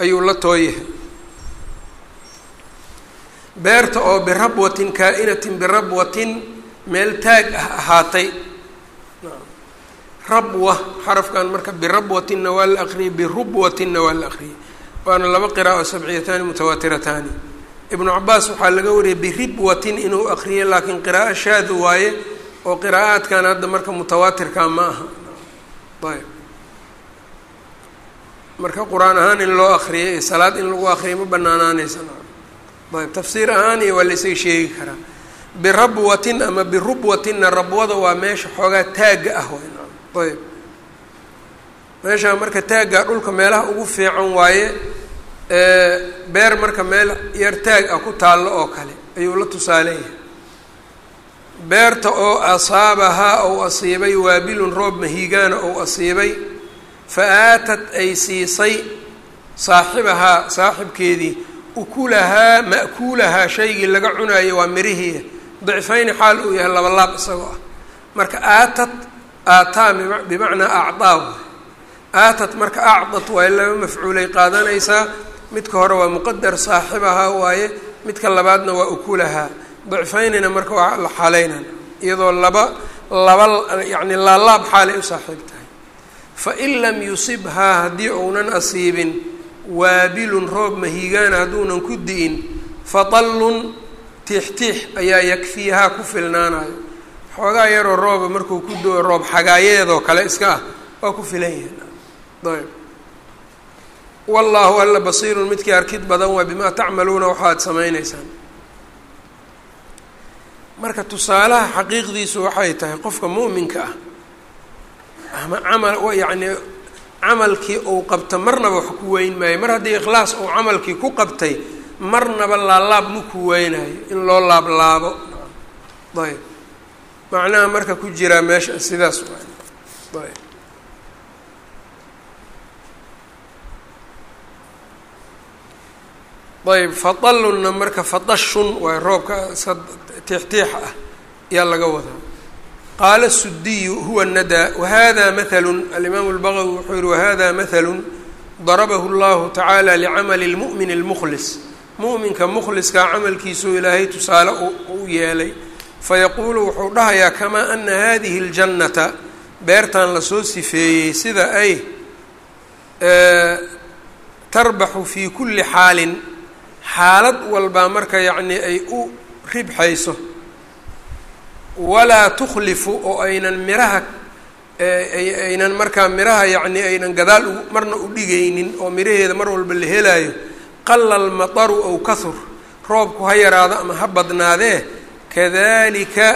ayuu la tooyahay. Beerta oo birabwatin kaa-inatin birabwatin meel taag ah ahaatay. Rabwa xarafkan marka birabwatinna waa la aqriyay birubwatinna waa la aqriyay waana laba qiraa'o sabciyataani mutawaatirataani ibnu cabaas waxaa laga wariyay biribwatin inuu aqriyay laakiin qiraa'o shaad waaye oo qiraa'aadkan hadda marka mutawaatirka ma aha. Ayb marka qur'aan ahaan in loo akriyay iyo salaad in lagu akriyay ma banaanaanaysa ayb tafsiir ahaan iyo waa la sheegi karaa. Birabwatin ama birubwatinna rabwada waa meesha xoogaa taagga ah ayb meeshaa marka taagga dhulka meelaha ugu fiican waaye beer marka meel yar taag ah ku taallo oo kale ayuu la tusaaleeyahay beerta oo asaabahaa ou asiibay waabilun roob mahiigaana ou asiibay fa aatat ay siisay saaxibahaa saaxibkeedii ukulahaa ma'kuulahaa shaygii laga cunaayo waa mirihii dicfayni xaal uu yahay laba laab isagoo ah marka aatat aataa bimacnaa acdaa aatat marka acdat waaye laba mafcuulay qaadanaysaa midka hore waa muqadar saaxibahaa waaye midka labaadna waa ukulahaa dicfaynina marka waa la xaaleynana iyadoo laba laba yacni laalaab xaalay u saaxiib tahay fain lam yusibhaa haddii uunan asiibin waabilun roob mahiigaana hadduunan ku di'in fatallun tiixtiix ayaa yakfiihaa ku filnaanayo xoogaa yaroo rooba markuu ku do roob xagaayeedoo kale iska ah waa ku filan yihiin ayb wallaahu alla basiirun midkii arkid badan waa bimaa tacmaluuna waxaad samaynaysaan. Marka tusaalaha xaqiiqdiisu waxay tahay qofka mu'minka ah ama camal yacni camalkii uu qabta marnaba wax ku weyn maayo. Mar haddii ikhlaas uu camalkii ku qabtay marnaba laalaab ma ku weynayo in loo laablaabo. Ayb. Macnaha marka ku jiraa meesha sidaas waay ayb. Ayb fadallunna marka fadashun waay roobka iska tiixtiix ah ayaa laga wadaa qaala sudiyu huwa nadaa wahada mathalun alimaamu lbagawi wuxuu yihi wahada mathalun darabahu llahu tacaala licamali lmu'min اlmukhlis mu'minka mukhliskaa camalkiisuu ilaahay tusaale u yeelay fayaquulu wuxuu dhahayaa kamaa ana hadihi اljannata beertan la soo sifeeyey sida ay tarbaxu fi kuli xaalin xaalad walbaa marka yacni ay u ribxayso walaa tukhlifu oo aynan miraha aynan markaa miraha yacni aynan gadaal marna u dhigaynin oo miraheeda mar walba la helaayo qala almataru ow kahur roobku ha yaraado ama ha badnaadee kadalika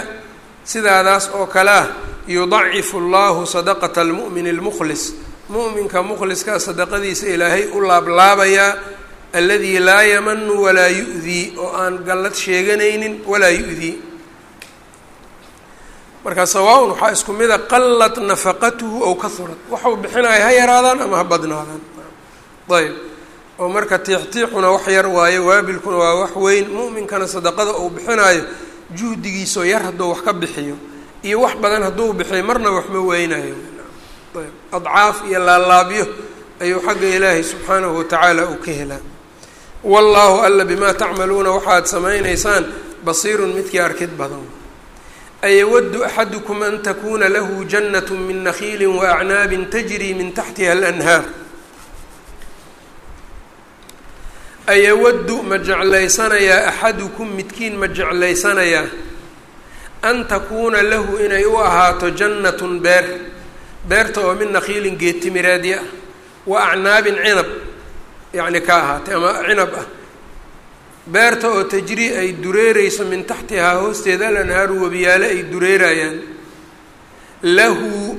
sidaadaas oo kale yudacifu allahu sadaqata almu'mini almukhlis. Mu'minka mukhliskaa sadaqadiisa ilaahay u laablaabayaa aladi laa yamanu walaa yu'dii oo aan gallad sheeganaynin walaa yu'dii marka sawaa-un waxaa isku mida qallat nafaqatuhu ow kahurat waxau bixinayo ha yaraadaan ama ha badnaadaan. Ayb. Oo marka tiixtiixuna wax yar waayo waabilkuna waa wax weyn. Mu'minkana sadaqada uu bixinayo juhdigiisoo yar hadduu wax ka bixiyo iyo wax badan hadduu bixiyo marna wax ma weynayo. Ayb. Adcaaf iyo laalaabyo ayuu xagga ilaahay subxaanahu watacaala uu ka helaa. Wallaahu alla bimaa tacmaluuna waxaad samaynaysaan basiirun midkii arkid badan ayawaddu axadukum an takuuna lahu jannat min nakhiili waacnaabin tajrii min taxtiha alanhaar ayawaddu ma jeclaysanayaa axadukum midkiin ma jeclaysanayaa an takuuna lahu inay u ahaato jannatun beer beerta oo min nakhiilin geedtimireedya ah wa acnaabin cinab yacni ka ahaatay ama cinab ah beerta oo tajrii ay dureereyso min taxtihaa hoosteeda alanhaaru webiyaale ay dureerayaan. Lahu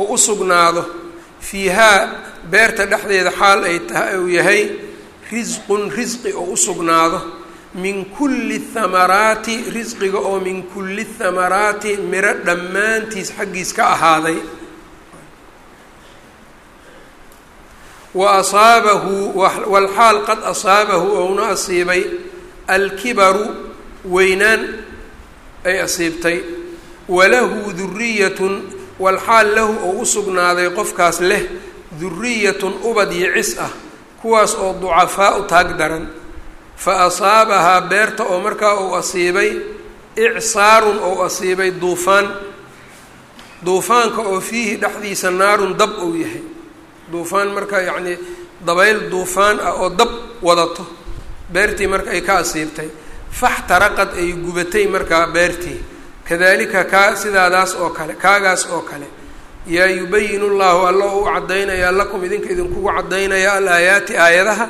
oo u sugnaado fiihaa beerta dhexdeeda xaal ay tahay uu yahay risqun risqi oo u sugnaado. Min kulli thamaraati risqiga oo min kulli thamaraati miro dhammaantiis xaggiis ka ahaaday wa asaabahu walxaal qad asaabahu ouna asiibay alkibaru weynaan ay asiibtay. Walahu duriyatun walxaal lahu oo u sugnaaday qofkaas leh duriyatun ubad yicis ah kuwaas oo ducafaa u taag daran fa asaabahaa beerta oo markaa uu asiibay icsaarun ou asiibay duufaan. Duufaanka oo fiihi dhexdiisa naarun dab uu yahay duufaan marka yacnii dabayl duufaan ah oo dab wadato beertii marka ay ka asiibtay faxtaraqad ay gubatay markaa beertii. Kadalika kaa sidaadaas oo kale kaagaas oo kale. Yaa yubayinu llahu alla oo u caddaynayaa lakum idinka idinkugu caddaynaya al-aayaati aayadaha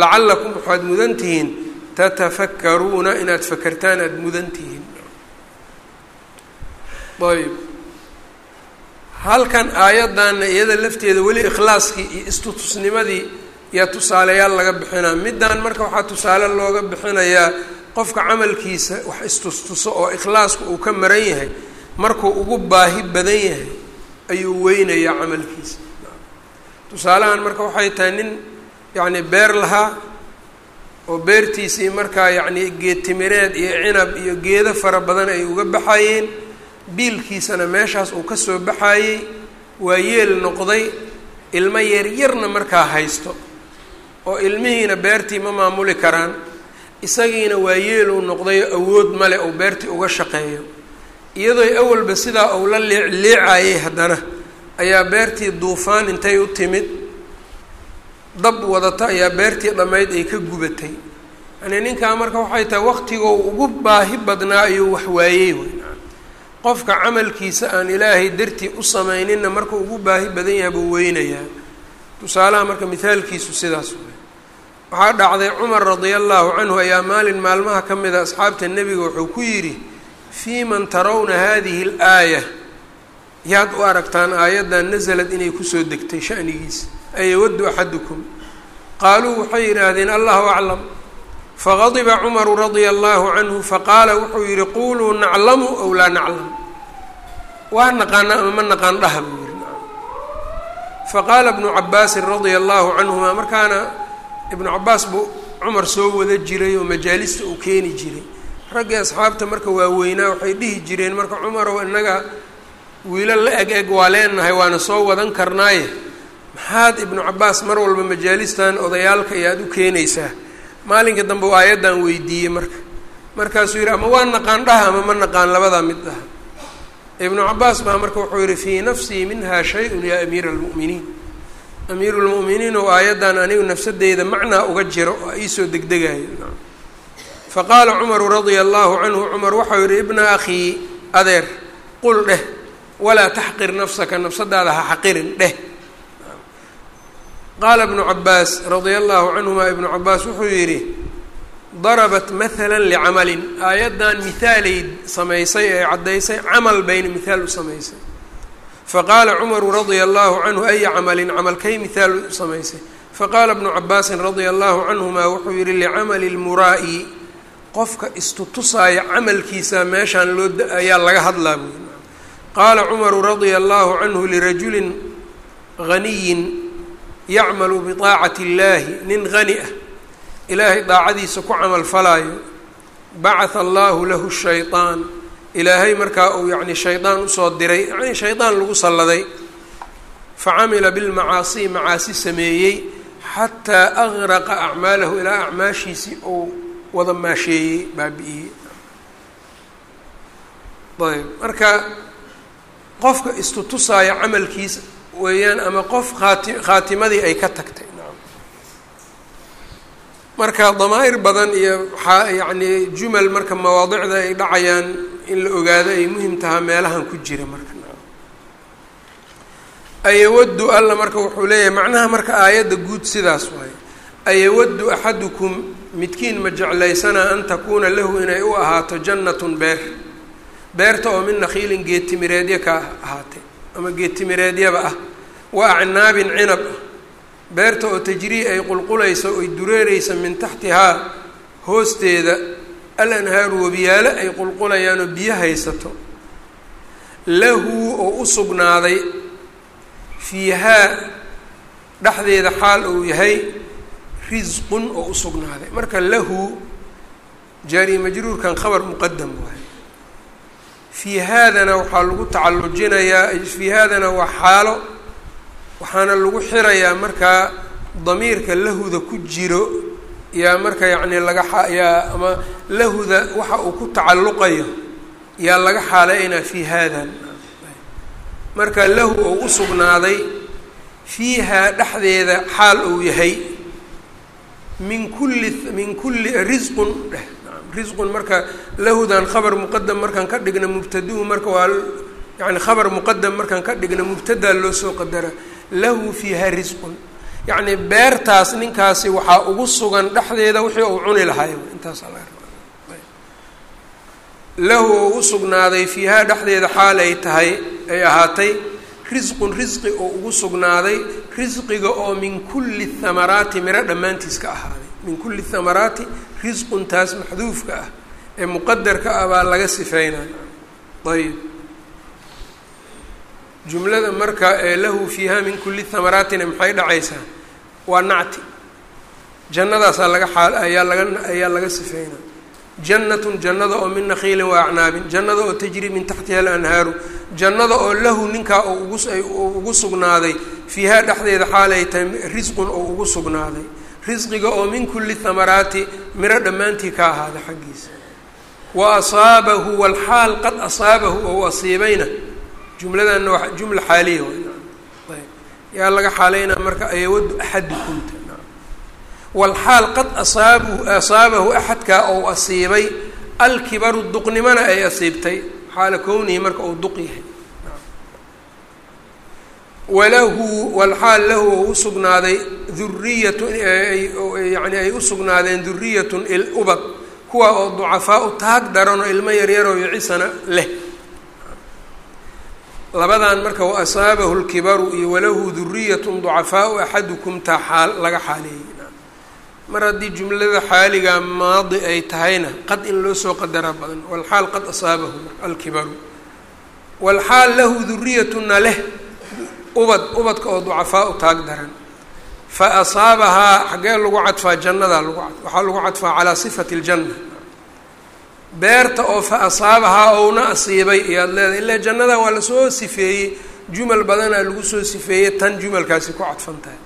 lacallakum waxaad mudan tihiin tatafakkaruuna inaad fakertaan aada mudan tihiin ayb halkan aayaddanna iyada lafteeda weli ikhlaaskii iyo istutusnimadii yaa tusaaleyaal laga bixinaa. Middaan marka waxaa tusaale looga bixinayaa qofka camalkiisa wax istustuso oo ikhlaasku uu ka maran yahay markuu ugu baahi badan yahay ayuu weynayaa camalkiisa. Tusaalahan marka waxay tahay nin yacni beer lahaa oo beertiisii markaa yacni geed timireed iyo cinab iyo geedo fara badan ay uga baxayeen biilkiisana meeshaas uu ka soo baxayey waa yeel noqday ilmo yaryarna markaa haysto oo ilmihiina beertii ma maamuli karaan isagiina waa yeel uu noqday awood male uu beertii uga shaqeeyo. Iyadoo awalba sidaa uu la leecleecayay haddana ayaa beertii duufaan intay u timid dab wadata ayaa beertii dhammayd ay ka gubatay. Yani ninkaa marka waxay tahay waqtigoo ugu baahi badnaa ayuu wax waayey wey qofka camalkiisa aan ilaahay dartii u samayninna marka ugu baahi badan yahay buu weynayaa. Tusaalaha marka mithaalkiisu sidaas wey waxaa dhacday cumar radia allahu canhu ayaa maalin maalmaha ka mida asxaabta nebiga wuxuu ku yidhi fii man tarawna hadihi alaaya. Yaad u aragtaan aayaddan nasalad inay ku soo degtay shanigiisa ayawaddu axadukum qaaluu waxay yidhaahdeen allahu aclam faqadiba cumaru radia allahu canhu faqaala wuxuu yihi quluu naclamu ow laa naclam waa naqaana ama ma naqaan dhaha buu yihi faqaala ibnu cabaasin radia allahu canhuma markaana ibnu cabaas buu cumar soo wada jiray oo majaalista uu keeni jiray raggii asxaabta marka waaweynaa waxay dhihi jireen marka cumarow innaga wiilo la eg eg waa leenahay waana soo wadan karnaaye maxaad ibnu cabaas mar walba majaalistan odayaalka ayaad u keenaysaa maalinka dambe u aayaddan weydiiyey marka. Markaasuu yidhi ama waa naqaan dhaha ama ma naqaan labadaa mid dhaha ibnu cabaas baa marka wuxuu yihi fii nafsii minha shay-un yaa amiira almu'miniin amiiru lmu'miniin oo aayaddan anigu nafsadeyda macnaa uga jiro oo iisoo degdegayo faqaala cumaru radia allahu canhu cumar waxau yihi ibna akhii adeer qul dheh walaa taxqir nafsaka nafsadaada ha xaqirin dheh qaala ibnu cabaas radia allahu canhuma ibnu cabaas wuxuu yidhi darabat mahala licamalin aayaddan mihaalay samaysay ee caddaysay camal bayna mihaal u samaysay faqaala cumaru radia allahu canhu aya camalin camalkay mihaal u samaysay faqaala ibnu cabaasin radia allahu canhuma wuxuu yihi licamali lmuraa'i qofka istutusaaya camalkiisa meeshaan loo ayaa laga hadlaa buui qaala cumaru radia allahu canhu lirajulin ghaniyin yacmalu biaacati اllaahi nin hani ah. Ilaahay daacadiisa ku camal falaayo. Bacatha allaahu lahu shayطaan ilaahay markaa uu yacni shaydaan u soo diray yacnii shaydaan lagu salladay. Facamila bilmacaasi macaasi sameeyey xataa agraqa acmaalahu ilaa acmaashiisii uu wada maasheeyey baabi'iyey. Ayb marka qofka istutusaaya camalkiisa weeyaan ama qof khaati khaatimadii ay ka tagtay. Marka damaa'ir badan iyo waxaa yacni jumal marka mawaadicda ay dhacayaan in la ogaado ay muhiim tahaa meelahan ku jira marka. Ayawaddu alla marka wuxuu leeyahay macnaha marka aayadda guud sidaas waaye. Ayawaddu axadukum midkiin ma jeclaysanaa an takuuna lahu inay u ahaato jannatun beer. Beerta oo min nakhiilin geedtimireedya ka ahaatay ama geedtimireedyaba ah. Wa acnaabin cinab. Ah beerta oo tajrii ay qulqulayso oy dureereysa min taxtihaa hoosteeda al anhaaru webiyaalo ay qulqulayaan oo biyo haysato. Lahu oo u sugnaaday fiihaa dhexdeeda xaal uu yahay risqun oo u sugnaaday. Marka lahu jaari majruurkan khabar muqadam waaye fii haadana waxaa lagu tacallujinayaa fii haadana waa xaalo waxaana lagu xirayaa markaa damiirka lahuda ku jiro yaa marka yacni laga yaa ama lahuda waxa uu ku tacalluqayo yaa laga xaaleynaa fii haadan. Marka lahu oo u sugnaaday fiihaa dhexdeeda xaal uu yahay min kulli min kulli risqun dheh risqun marka lahudan khabar muqadam markaan ka dhigna mubtaduhu marka waa yani khabar muqadam markaan ka dhigna mubtadaa loo soo qadara lahu fiiha risqun yacni beertaas ninkaasi waxaa ugu sugan dhexdeeda wixii uu cuni lahay intaasa laga lahu oo u sugnaaday fiihaa dhexdeeda xaal ay tahay ay ahaatay risqun risqi oo ugu sugnaaday risqiga oo min kulli thamaraati miro dhammaantiis ka ahaaday min kulli thamaraati risqun taas maxduufka ah ee muqadarka ah baa laga sifeynaya ayb jumlada marka ee lahu fiiha min kulli thamaraatina maxay dhacaysaa? Waa nacti. Jannadaasaa laga ayaa laga ayaa laga sifeynaa. Jannatun jannada oo min nakhiilin wa acnaabin. Jannada oo tajri min taxtiha alanhaaru. Jannada oo lahu ninkaa oo ugu ugu sugnaaday. Fiihaa dhexdeeda xaal ay tahay risqun oo ugu sugnaaday risqiga oo min kulli thamaraati miro dhammaantii ka ahaaday xaggiisa. Wa asaabahu walxaal qad asaabahu oo asiibayna jumladanna waa jumla xaaliya yaa laga xaaleynaa marka ayawaddu axadukumta walxaal qad asaabu asaabahu axadkaa ou asiibay. Alkibaru duqnimona ay asiibtay. Xaala kownihi marka uu duq yahay walahu walxaal lahu oo usugnaaday duriyatun yani ay usugnaadeen duriyatun ubad kuwa oo ducafaau taag daranoo ilmo yaryaroo yocisana leh. Labadan marka wa asaabahu lkibaru iyo walahu duriyatun ducafaau axadukum taa xaal laga xaaleeyey. Mar haddii jumlada xaaliga maadi ay tahayna qad in loo soo qadara badan walxaal qad asaabahu alkibaru. Walxaal lahu duriyatuna leh ubad ubadka oo ducafaau taag daran. Fa asaabahaa xaggee lagu cadfaa jannadaa lagu waxaa lagu cadfaa calaa sifati ljanna beerta oo fa asaabahaa ouna asiibay iyaad leedahay ilaa jannadan waa la soo sifeeyey jumal badanaa lagu soo sifeeyey tan jumalkaasi ku cadfan tahay.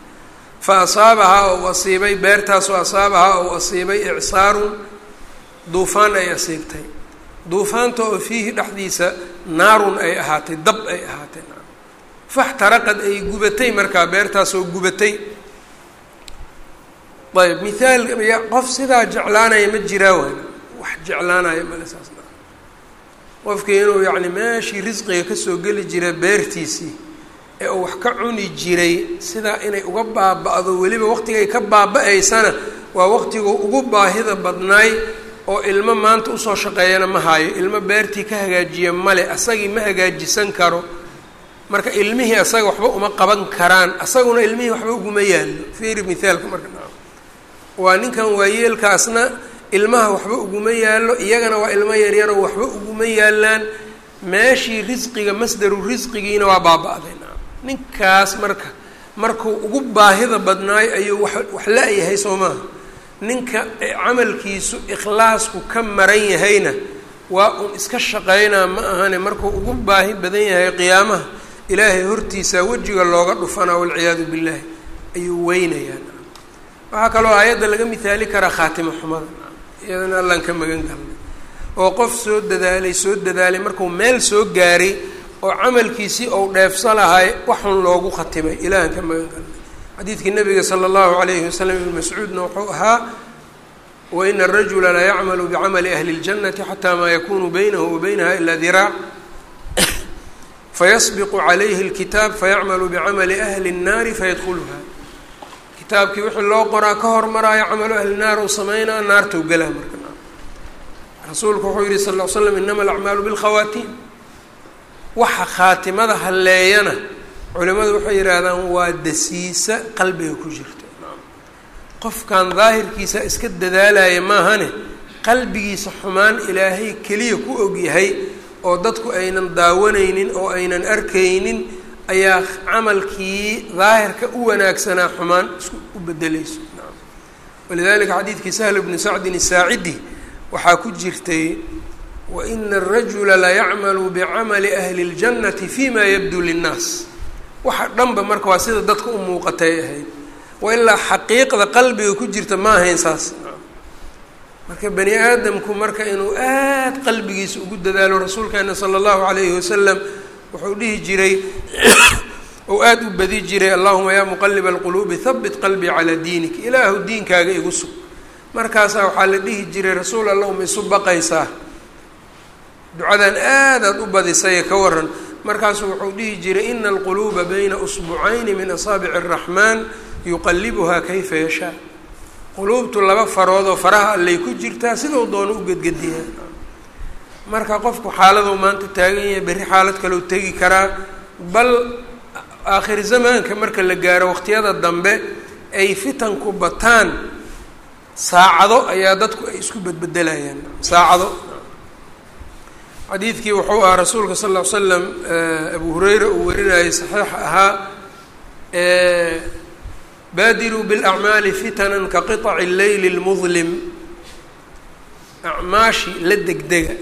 Fa asaabahaa ou asiibay beertaasoo asaabahaa ou asiibay icsaarun duufaan ay asiibtay. Duufaanta oo fiihi dhexdiisa naarun ay ahaatay dab ay ahaatay faxtaraqad ay gubatay markaa beertaasoo gubatay. Ayb mithaal qof sidaa jeclaanaya ma jiraa waay. Wax jeclaanaya male saasna qofkii inuu yacni meeshii risqiga ka soo geli jira beertiisii ee uu wax ka cuni jiray sidaa inay uga baaba-do weliba waqtigay ka baaba-aysana waa waqtigu ugu baahida badnaay oo ilmo maanta u soo shaqeeyana ma hayo ilmo beertii ka hagaajiya male asagii ma hagaajisan karo marka ilmihii asaga waxba uma qaban karaan asaguna ilmihii waxba uguma yaallo fiiri mithaalka marka waa ninkan waayeelkaasna ilmaha waxba uguma yaallo iyagana waa ilmo yaryaroo waxba uguma yaalaan meeshii risqiga masdaru risqigiina waa baaba-day ninkaas marka markuu ugu baahida badnaayo ayuu wax wax la-yahay soo maaha. Ninka camalkiisu ikhlaasku ka maran yahayna waa uun iska shaqeynaa ma ahane markuu ugu baahi badan yahay qiyaamaha ilaahay hortiisa wejiga looga dhufanaa walciyaadu billaahi ayuu weynayaan waxaa kaloo aayadda laga mihaali karaa khaatimo xumada iyadana allaan ka magan galnay. Oo qof soo dadaalay soo dadaalay markuu meel soo gaaray oo camalkiisii ou dheefsa lahay waxun loogu khatimay. Ilaahan ka magan galnay. Xadiidkii nabiga sala allahu alayhi wasalam ibn mascuudna wuxuu ahaa waina arajula la yacmalu bicamali ahli اljannati xataa maa yakunu baynahu wa baynaha ila diraac fayasbiqu calayhi اlkitaab fayacmalu bicamali ahli الnaari fayadkuluha kitaabkii wixii loo qoraa ka hormaraayo camalu ahli naar uu sameynaa naartau gelaa marka rasuulku wuxuu yihi sal l slam inama alacmaalu bilkhawaatiin waxa khaatimada halleeyana culimadu waxay yidhaahdaan waa dasiisa qalbiga ku jirta qofkan daahirkiisa iska dadaalaya maahane qalbigiisa xumaan ilaahay keliya ku ogyahay oo dadku aynan daawanaynin oo aynan arkaynin ayaa camalkii daahirka u wanaagsanaa xumaan isku u bedelayso walidalika xadiidkii sahl bni sacdin isaacidi waxaa ku jirtay waina arajula layacmalu bicamali ahli اljannati fima yabduu linnaas. Waxa dhanba marka waa sida dadka u muuqatay ahayd. Wailaa xaqiiqda qalbiga ku jirta ma ahayn saas marka bani aadamku marka inuu aad qalbigiisa ugu dadaalo rasuulkeena sala allahu alayhi wasalam wuxuu dhihi jiray [COUGHS] ou aada u badi jiray allahuma yaa muqaliba alquluubi habit qalbii calaa diinik ilaahu diinkaaga igu sug. Markaasaa waxaa la dhihi jiray rasuul allah uma isu baqaysaa? Ducadan aadaad u badisay ka waran markaasuu wuxuu dhihi jiray ina alquluuba bayna usbucayni min asaabici araxmaan yuqalibuhaa kayfa yashaa quluubtu laba faroodoo faraha allay ku jirtaa sidau doono u gedgediyaa marka qofku xaaladuu maanta taagan yahay berri xaalad kaleu tegi karaa. Bal aakhir zamaanka marka la gaaro waqtiyada dambe ay fitanku bataan saacado ayaa dadku ay isku bedbedelayaan. Saacado. Xadiidkii wuxuu ahaa rasuulka sal ll ly slam abu hureyra uu warinayay saxiix ahaa baadiruu biاlacmaali fitanan ka qiطaci leyli اlmudlim acmaashi la degdega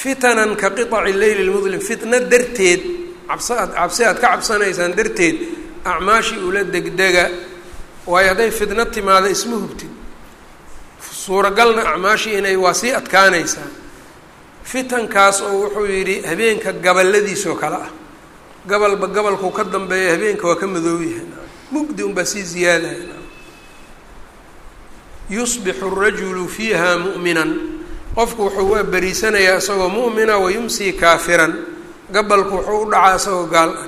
fitanan ka qiطaci leyli اlmudlim fitna darteed cabsi aad cabsi aad ka cabsanaysaan darteed acmaashi ula degdega waayo hadday fitna timaado isma hubtid suuragalna acmaashii inay waa sii adkaanaysaa fitankaas oo wuxuu yidhi habeenka gabaladiisoo kale ah gabalba gabalkuu ka dambeeya habeenka waa ka madooyahay mugdi unbaa sii ziyaadaya yusbixu rajulu fiiha mu'minan. Qofku wuxuu waa beriisanayaa isagoo mu'mina wayumsii kaafiran. Gabalku wuxuu u dhacaa isagoo gaal ah.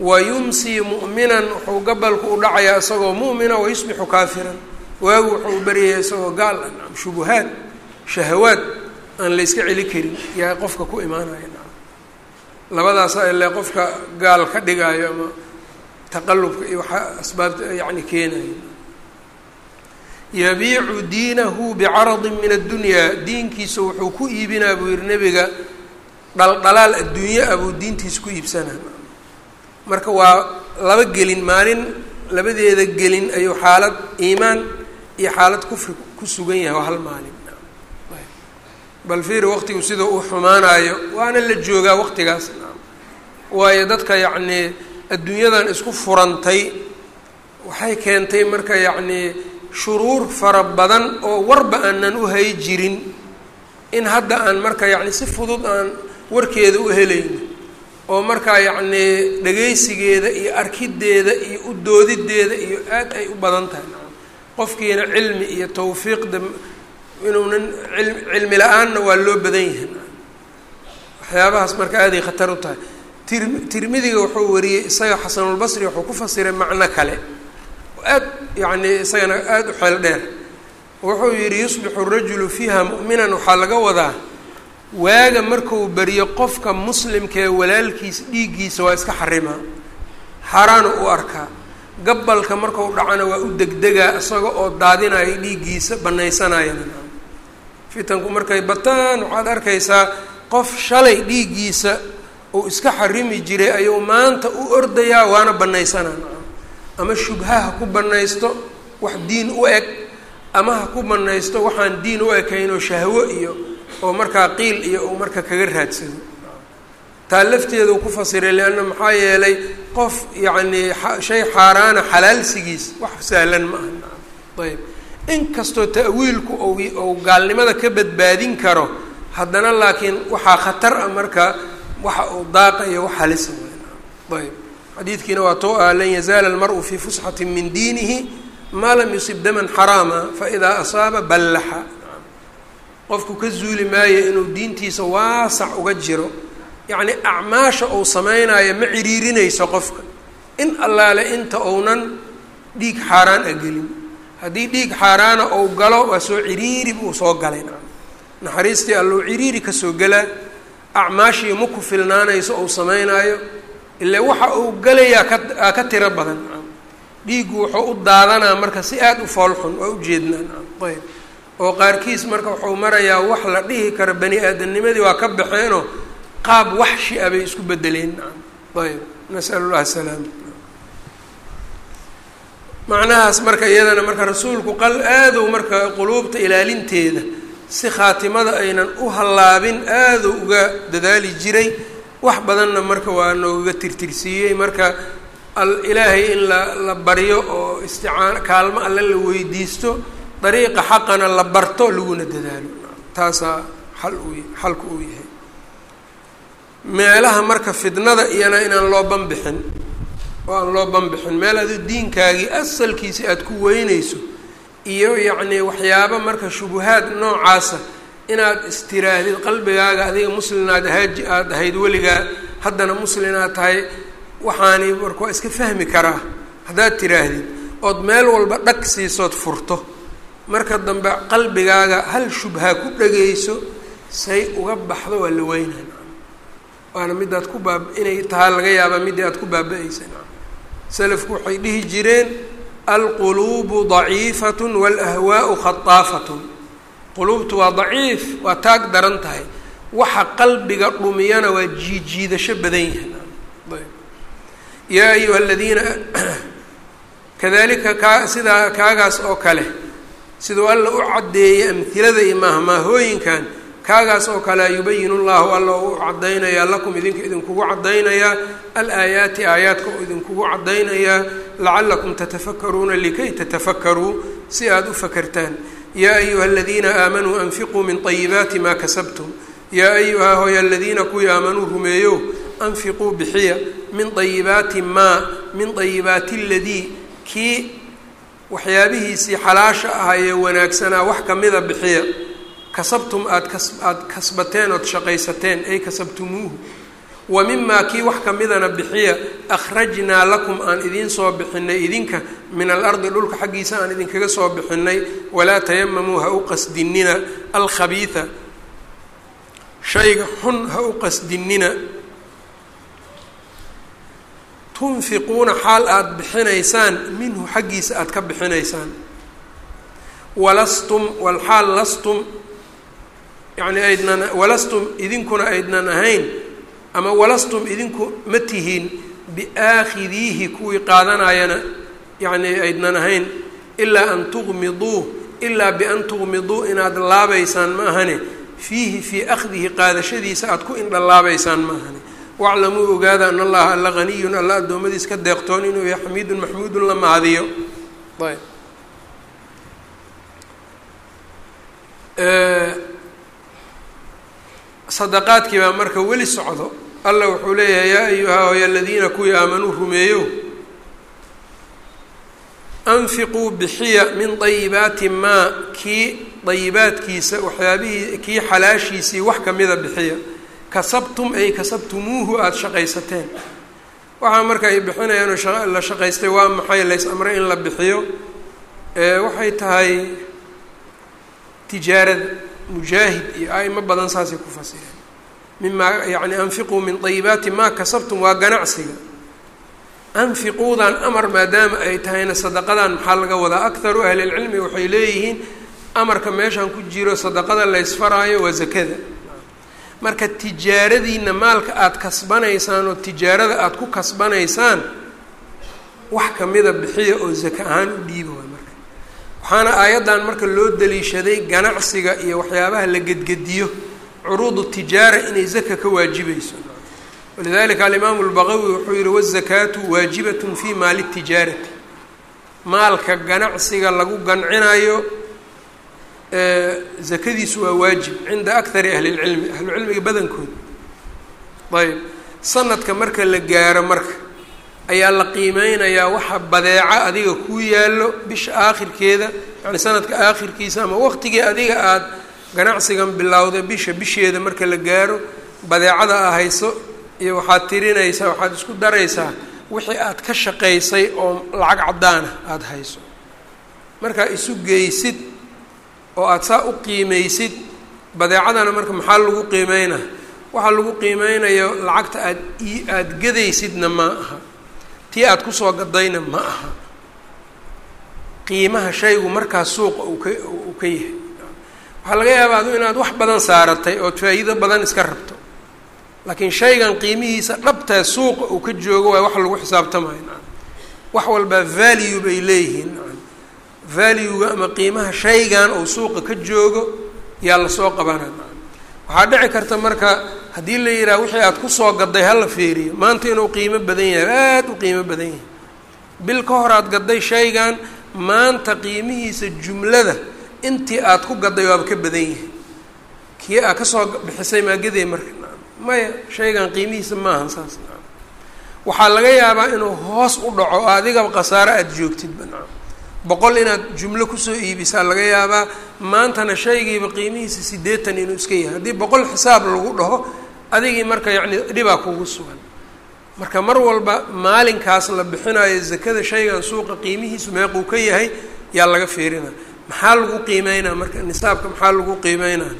Wayumsii mu'minan wuxuu gabalku u dhacayaa isagoo mu'mina wayusbixu kaafiran. Waagu wuxuu u isagoo gaal ah. Nacam shubuhaad shahawaad aan la iska celi karin yaa qofka ku imaanaya. Nacam labadaasa ile qofka gaal ka dhigaayo ama taqalubka iyo waxaa asbaabta yacni keenayo yabiicu diinahu bicaradin min addunyaa diinkiisa wuxuu ku iibinaa buu yihi nebiga dhaldhalaal adduunyo ah buu diintiisa ku iibsanaa. Marka waa laba gelin maalin labadeeda gelin ayuu xaalad iimaan iyo xaalad kufri ku sugan yahay waa hal maalin. Bal fiiri waqtigu sida uu xumaanayo waana la joogaa waqtigaas. Waayo dadka yacnii adduunyadan isku furantay waxay keentay marka yacnii shuruur fara badan oo warba aanan u hay jirin in hadda aan marka yacni si fudud aan warkeeda u helayno. Oo markaa yacnii dhagaysigeeda iyo arkideeda iyo u doodideeda iyo aad ay u badan tahay. Qofkiina cilmi iyo tawfiiqda inuunan il cilmi la'aanna waa loo badan yahay. Waxyaabahaas marka aaday khatar u tahay tirmidiga wuxuu wariyey isaga xasanulbasri wuxuu ku fasiray macno kale. Aad yacnii isagana aada u xeel dheer. Wuxuu yidhi yusbixu rajulu fiiha mu'minan. Waxaa laga wadaa waaga markuu beriyo qofka muslimkaee walaalkiisa dhiiggiisa waa iska xarimaa xaaraanu u arkaa gabalka marku dhacana waa u degdegaa isaga oo daadinaya dhiiggiisa banaysanayana fitanku markay bataan waxaad arkaysaa qof shalay dhiiggiisa uu iska xarimi jiray ayuu maanta u ordayaa waana banaysanaa ama shubha ha ku banaysto wax diin u eg ama ha ku banaysto waxaan diin u ekaynoo shahwo iyo oo markaa qiil iyo uu marka kaga raadsado taa lafteedu ku fasiray leanna maxaa yeelay qof yacnii shay xaaraana xalaalsigiis wax sahlan ma aha. Ayb. Inkastoo ta'wiilku ou gaalnimada ka badbaadin karo haddana laakiin waxaa khatar ah marka waxa uu daaqayo wax halisa ayb xadiidkiina waa too ah lan yazaala almar'u fii fusxati min diinihi maa lam yusib daman xaraama faidaa asaaba ballaxa. Qofku ka zuuli maayo inuu diintiisa waasac uga jiro yacnii acmaasha uu samaynayo ma ciriirinayso qofka. In allaale inta uunan dhiig xaaraan a gelin. Haddii dhiig xaaraana ou galo waa soo ciriiri buu soo galay. Naxariistii allou ciriiri ka soo gelaa acmaashii ma ku filnaanayso ou samaynaayo ile waxa uu galayaa ka ka tiro badan. Dhiiggu wuxuu u daadanaa marka si aada u foolxun waa ujeednaan ayb. Oo qaarkiis marka wuxuu marayaa wax la dhihi karo bani aadamnimadii waa ka baxeenoo qaab waxshi a bay isku bedeleen ayb. Nasal llah salaam macnahaas marka iyadana marka rasuulku qal aadow marka quluubta ilaalinteeda si khaatimada aynan u hallaabin aaduu uga dadaali jiray wax badanna marka waa noogaga tirtirsiiyey. Marka ilaahay in la la baryo oo isticaan kaalmo alle la weydiisto dariiqa xaqana la barto laguna dadaalo. Taasaa xal uu xalku uu yahay. Meelaha marka fidnada iyana inaan loo banbixin oo aan loo banbixin meel adu diinkaagii asalkiisi aada ku weynayso iyo yacnii waxyaabo marka shubuhaad noocaasa inaad istiraahdid qalbigaaga adiga muslinaad ahaaji aada ahayd weligaa haddana muslinaad tahay waxaani marka waa iska fahmi karaa haddaad tiraahdid ood meel walba dhag siisood furto. Marka dambe qalbigaaga hal shubha ku dhagayso say uga baxdo waa la weynaa waana midaad ku baab inay tahaa laga yaabaa midii aad ku baaba-aysa. Salafku waxay dhihi jireen alquluubu daciifatun waalahwaau khataafatun quluubtu waa daciif waa taag daran tahay. Waxa qalbiga dhumiyana waa jiijiidasho badan yahay. Yaa ayuha aladiina [CLEARS THROAT] kadalika kaa sidaa kaagaas oo kale siduu alla u caddeeyey amhilada iyo maahmaahooyinkan kaagaas oo kale yubayin llahu alla u cadaynayaa lakum idinka idinkugu cadaynayaa alaayaati aayaadka oo idinkugu cadaynayaa lacalakum tatafakaruuna likay tatafakkaruu si aada u fakertaan yaa ayuha aladiina aamanuu anfiquu min ayibaati maa kasabtum. Yaa ayuha hoy aladiina kuwii aamanuu rumeeyo anfiquu bixiya min ayibaati maa min ayibaati ladii kii waxyaabihiisii xalaasha ahaa ee wanaagsanaa wax kamida bixiya kasabtum aad aada kasbateen ood shaqaysateen ay kasabtumuuhu. Wa mimaa kii wax kamidana bixiya akhrajnaa lakum aan idiin soo bixinay idinka min alardi dhulka xaggiisa aan idinkaga soo bixinay. Walaa tayamamuu ha u qasdinina alkhabiida shayga xun ha u qasdinina tunfiquuna xaal aada bixinaysaan minhu xaggiisa aada ka bixinaysaan. Walastum walxaal lastum yacni aydnan walastum idinkuna aydnan ahayn ama walastum idinku ma tihiin biaakhidiihi kuwii qaadanayana yacni aydnan ahayn ilaa an tuqmiduu ilaa bian tuqmiduu inaad laabaysaan ma ahane fiihi fii akhdihi qaadashadiisa aada ku indhalaabaysaan ma ahane waclamuu ogaada an allaha alla haniyun alla addoommadiis ka deeqtoon inuu yahay xamiidun maxmuudun la mahadiyo ayb sadaqaadkii baa marka weli socdo alla wuxuu leeyahay yaa ayuha hoy aladiina kuwii aamanuu rumeeyo anfiquu bixiya min dayibaati maa kii dayibaadkiisa waxyaabihii kii xalaashiisii wax kamida bixiya kasabtum ay kasabtumuuhu aada shaqaysateen. Waxaa marka ay bixinayaanoo la shaqaystay waa maxay lays amray in la bixiyo? Waxay tahay tijaarada mujaahid iyo aimo badan saasay ku fasireen mimaa yacni anfiquu min dayibaati maa kasabtum waa ganacsiga anfiquudan amar maadaama ay tahayna sadaqadan maxaa laga wadaa akharu ahlilcilmi waxay leeyihiin amarka meeshan ku jiro sadaqada laysfaraayo waa zakada marka tijaaradiina maalka aada kasbanaysaan oo tijaarada aada ku kasbanaysaan wax kamida bixiya oo zaka ahaan u dhiiba waxaana aayaddan marka loo daliishaday ganacsiga iyo waxyaabaha la gedgediyo curuudu tijaara inay zaka ka waajibayso walidalika alimaamu lbaqawi wuxuu yihi wazakaatu waajibat fi maali tijaarati. Maalka ganacsiga lagu gancinayo zakadiisu waa waajib cinda akari ahli lcilmi ahlucilmiga badankood. Ayb sanadka marka la gaaro marka ayaa la qiimeynayaa waxa badeeco adiga kuu yaallo bisha aakhirkeeda yani sanadka aakhirkiisa ama waqtigii adiga aada ganacsigan bilowda bisha bisheeda marka la gaaro badeecada a hayso iyo waxaad tirinaysaa waxaad isku daraysaa wixii aad ka shaqaysay oo lacag caddaana aada hayso. Markaa isu geysid oo aada saa u qiimeysid badeecadana marka maxaa lagu qiimeynaa? Waxaa lagu qiimeynayo lacagta aad aada gadaysidna ma aha tii aada ku soo gadayna ma aha. Qiimaha shaygu markaas suuqa uu ka uu ka yahay. Waxaa laga yaabaa adu inaad wax badan saaratay ood faa'iido badan iska rabto. Laakiin shaygan qiimihiisa dhabtae suuqa uu ka joogo waay wax lagu xisaabtamayo wax walbaa value bay leeyihiin. Nacam valuega ama qiimaha shaygan uu suuqa ka joogo yaa la soo qabana waxaa dhici karta marka haddii la yidhaha wixii aada ku soo gaday hala feeriyo maanta inuu qiimo badan yahay aada u qiimo badan yahay. Bil ka hor aad gaday shaygan maanta qiimihiisa jumlada intii aada ku gaday waaba ka badan yahay. Kii aad ka soo bixisay maagadee marka? Maya shaygan qiimihiisa maahan saas. Waxaa laga yaabaa inuu hoos u dhaco adigaba khasaaro aada joogtidba nacam boqol inaad jumlo ku soo iibisaa laga yaabaa maantana shaygiiba qiimihiisa siddeetan inuu iska yahay. Haddii boqol xisaab lagu dhaho adigii marka yacni dhibaa kugu sugan. Marka mar walba maalinkaas la bixinayo zakada shaygan suuqa qiimihiisu meequu ka yahay yaa laga fiirina. Maxaa lagu qiimeynaa marka nisaabka maxaa lagu qiimeynaa?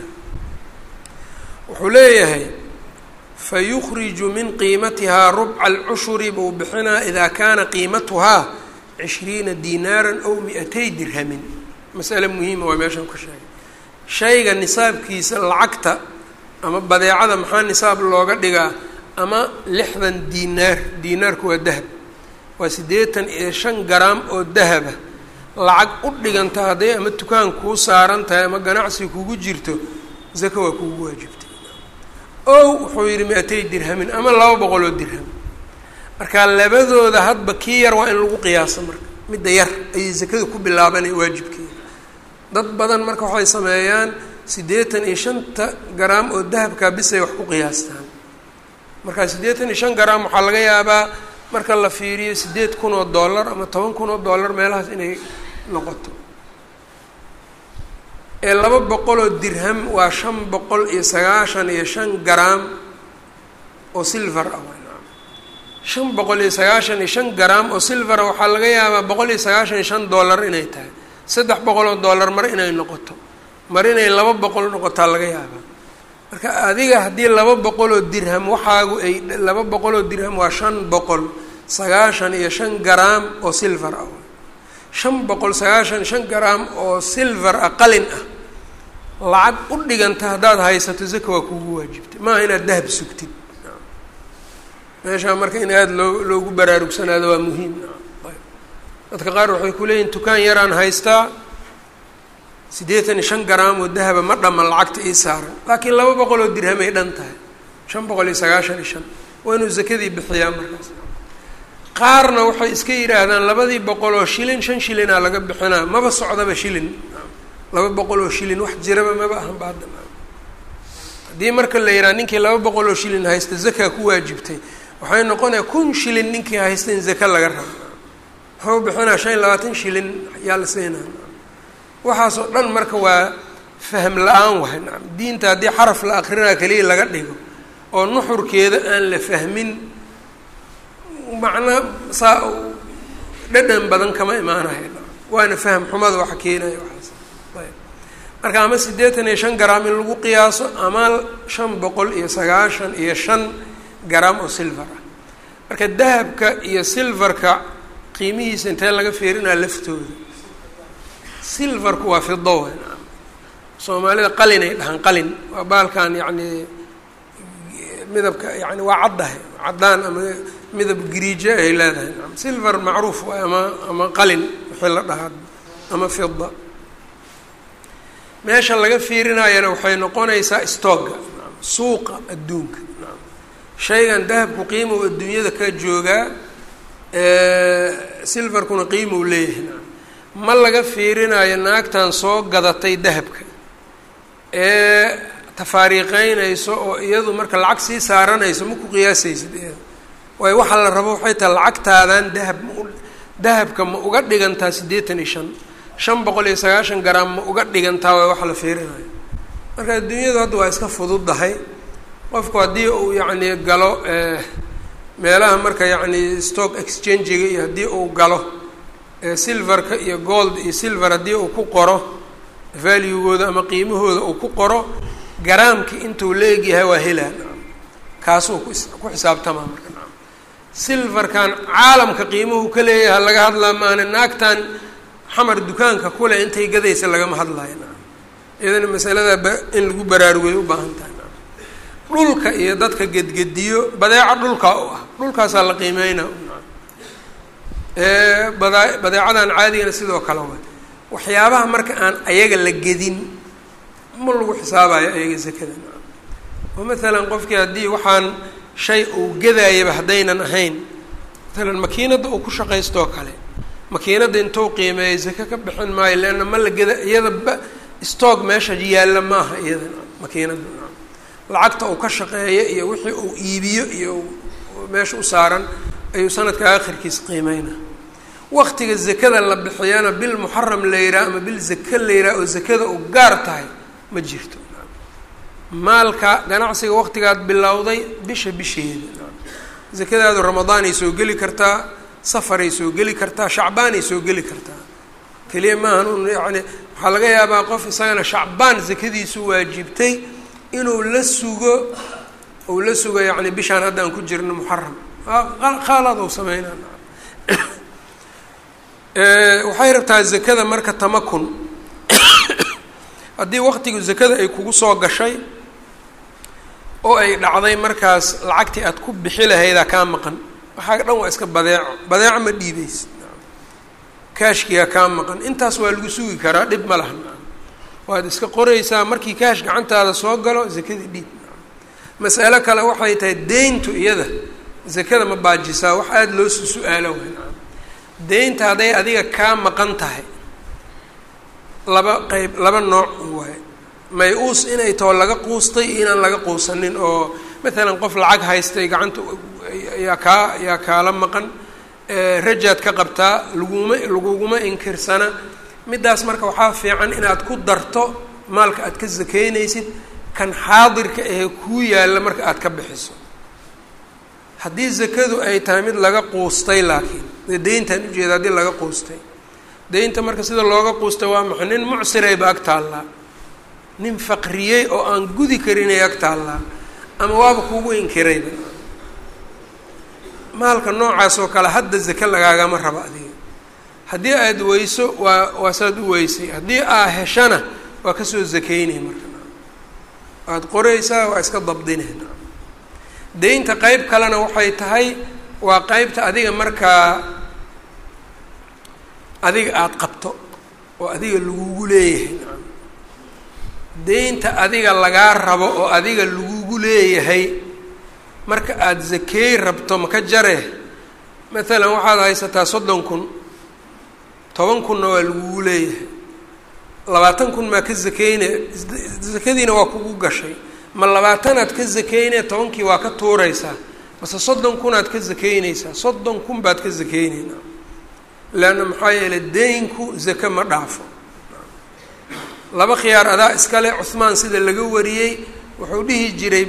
Wuxuu leeyahay fayukhriju min qiimatihaa rubca alcushuri buu bixinaa idaa kaana qiimatuhaa cishriina dinaaran ow mi-atay dirhamin. Masale muhiima waa meeshan ku sheegay. Shayga nisaabkiisa lacagta ama badeecada maxaa nisaab looga dhigaa ama lixdan diinaar? Diinaarku waa dahab. Waa siddeetan iyo shan garaam oo dahaba lacag u dhiganta hadday ama dukaan kuu saaran tahay ama ganacsi kugu jirto zaka waa kuugu waajibtay. Ow wuxuu yidhi mi-atay dirhamin ama laba boqol oo dirham. Marka labadooda hadba kii yar waa in lagu qiyaasa marka. Midda yar ayay zakada ku bilaabanaya waajibkeeda. Dad badan marka waxay sameeyaan siddeetan iyo shanta garaam oo dahabkaa bisay wax ku qiyaastaan. Marka siddeetan iyo shan garaam waxaa laga yaabaa marka la fiiriyo siddeed kun oo dollar ama toban kun oo dollar meelahaas inay noqoto. Ee laba boqol oo dirham waa shan boqol iyo sagaashan iyo shan garaam oo silver ah shan boqol iyo sagaashan iyo shan garaam oo silvera waxaa laga yaabaa boqol iyo sagaashan iyo shan dollar inay tahay. Saddex boqol oo dollar mar inay noqoto mar inay laba boqol noqotaa laga yaabaa. Marka adiga haddii laba boqol oo dirham waxaagu ay laba boqol oo dirham waa shan boqol sagaashan iyo shan garaam oo silver ah. Shan boqol sagaashan shan garaam oo silver ah qalin ah. Lacag u dhiganta haddaad haysato zaka waa kuugu waajibtay. Maaha inaad dahab sugtid. Meeshaa marka in aada loo loogu baraarugsanaado waa muhiim. Dadka qaar waxay ku dukaan yaraan haystaa siddeetan iyo shan garaam oo dahaba ma dhama lacagta ii saaran laakiin laba boqol oo dirhamay dhan tahay. Shan boqol iyo sagaashan iyo shan. Waa inuu zakadii bixiyaa markaas. Qaarna waxay iska yidhaahdaan labadii boqol oo shilin shan shilinaa laga bixinaa. Maba socdaba shilin. Laba boqol oo shilin wax jiraba maba ahan ba hadda haddii marka la yidhaha ninkii laba boqol oo shilin haysta zakaa ku waajibtay. Waxay noqonaya kun shilin ninkii haysta in zaka laga rabo muxuu bixinaa shan iyo labaatan shilin yaa la siinaa waxaasoo dhan marka waa fahm la'aan wahay nacam diinta haddii xaraf la akrinaa keliya laga dhigo oo nuxurkeeda aan la fahmin macnaa saa dhadhan badan kama imaanayo waana fahm xumada waxa keenaya waxaas. Ayb. Marka ama siddeetan iyo shan garaam in lagu qiyaaso ama shan boqol iyo sagaashan iyo shan garaam oo silver. Ah marka dahabka iyo silverka qiimihiisa intee laga fiirinaa laftooda silverku waa fido w soomaalida qalinay dhahaan qalin. Waa baalkan yacni midabka yani waa caddahay caddaan ama midab giriije ay leedahay. Silver macruuf waay ama ama qalin wixii la dhahaa ama fida meesha laga fiirinayana waxay noqonaysaa stooga suuqa adduunka. Shaygan dahabku qiimow adduunyada ka joogaa silverkuna qiimow leeyahay. nacam ma laga fiirinayo naagtan soo gadatay dahabka. Ee tafaariiqeynayso oo iyadu marka lacag sii saaranayso ma ku qiyaasaysid iyada waayo waxaa la rabo waxay tahay lacagtaadan dahab ma u dahabka ma uga dhigantaa siddeetan iyo shan shan boqol iyo sagaashan garaam ma uga dhigantaa waa wax la fiirinayo. Marka adduunyadu hadda waa iska fududdahay qofku haddii uu yacni galo meelaha marka yacni stock exchangiga iyo haddii uu galo silverka iyo gold iyo silver haddii uu ku qoro valuegooda ama qiimahooda uu ku qoro garaamki intuu leegyahay waa helaa kaasuu ku xisaabtamaa marka. Silverkan caalamka qiimuhu ka leeyaha laga hadlaa maana naagtan xamar dukaanka kule intay gadaysa lagama hadlayo. Iyadana masalada in lagu baraarugay u baahan tahay. Dhulka iyo dadka gedgediyo badeeco dhulkaa u ah. Dhulkaasaa la qiimeyna bada badeecadan caadigana sidoo kale wa waxyaabaha marka aan ayaga la gedin ma lagu xisaabayo ayaga zakada oo maalan qofkii haddii waxaan shay uu gadaayaba haddaynan ahayn maalan makiinadda uu ku shaqaystoo kale makiinadda intuu qiimeeyo zake ka bixin maayo leanna ma la geda iyada ba stoog meesha yaalla maaha iyada makiinadda. Lacagta uu ka shaqeeyo iyo wixii uu iibiyo iyo meesha u saaran ayuu sanadka aakhirkiisa qiimeyna waqtiga zakada la bixiyana bil muxaram la yihaha ama bil zake la yihaha oo zakada u gaar tahay ma jirto. Maalka ganacsiga waqtigaad bilowday bisha bisheeda. Zakadaadu ramadaanay soo geli kartaa safaray soo geli kartaa shacbaanay soo geli kartaa. Keliya maahan un yani waxaa laga yaabaa qof isagana shacbaan zakadiisu waajibtay inuu la sugo uu la sugo yani bishaan hadda aan ku jirno muxaram qaalaad u sameynaa waxay rabtaa zakada marka tamakun. Haddii waqtigu zakada ay kugu soo gashay oo ay dhacday markaas lacagtii aad ku bixi lahaydaa kaa maqan. Waxaa dhan waa iska badeeco. Badeeco ma dhiibaysid kaashkiyaa kaa maqan. Intaas waa lagu sugi karaa dhib ma laha. Waad iska qoraysaa markii kaash gacantaada soo galo zakadii dhiib. Mas'alo kale waxay tahay deyntu iyada zakada ma baajisaa? Wax aada loo su su'aalo deynta hadday adiga kaa maqan tahay laba qeyb laba nooc waaye. May-uus inay too laga quustay inaan laga quusanin oo maalan qof lacag haystay gacanta yaa kaa yaa kaala maqan rajaad ka qabtaa laguma laguguma inkirsana. Middaas marka waxaa fiican inaad ku darto maalka aad ka sakeynaysid kan xaadirka ahee kuu yaalla marka aad ka bixiso haddii zakadu ay tahay mid laga quustay laakiin dee deyntaan ujeeda haddii laga quustay. Deynta marka sida looga quustay waa maxay nin mucsirayba ag taallaa nin faqriyey oo aan gudi karinay ag taallaa ama waaba kugu inkirayba maalka noocaas oo kale hadda zake lagaagama rabo adiga. Haddii aada weyso waa waa saad u weysay. Haddii aa heshana waa ka soo zakeynay marka. Waad qoraysaa waa iska dabdinay deynta qeyb kalena waxay tahay waa qeybta adiga markaa adiga aada qabto oo adiga lagugu leeyahay. Deynta adiga lagaa rabo oo adiga lagugu leeyahay marka aada zakeey rabto maka jare? Maalan waxaad haysataa soddon kun toban kunna waa lagugu leeyahay. Labaatan kun maa ka zakeyne zakadiina waa kugu gashay ma labaatanaad ka zakeyne tobankii waa ka tuuraysaa mase soddon kunaad ka zakeynaysaa soddon kun baad ka zakeyneynaa leanna maxaa yeelay deynku zake ma dhaafo. Laba khiyaar adaa iskale cuhmaan sida laga wariyey wuxuu dhihi jiray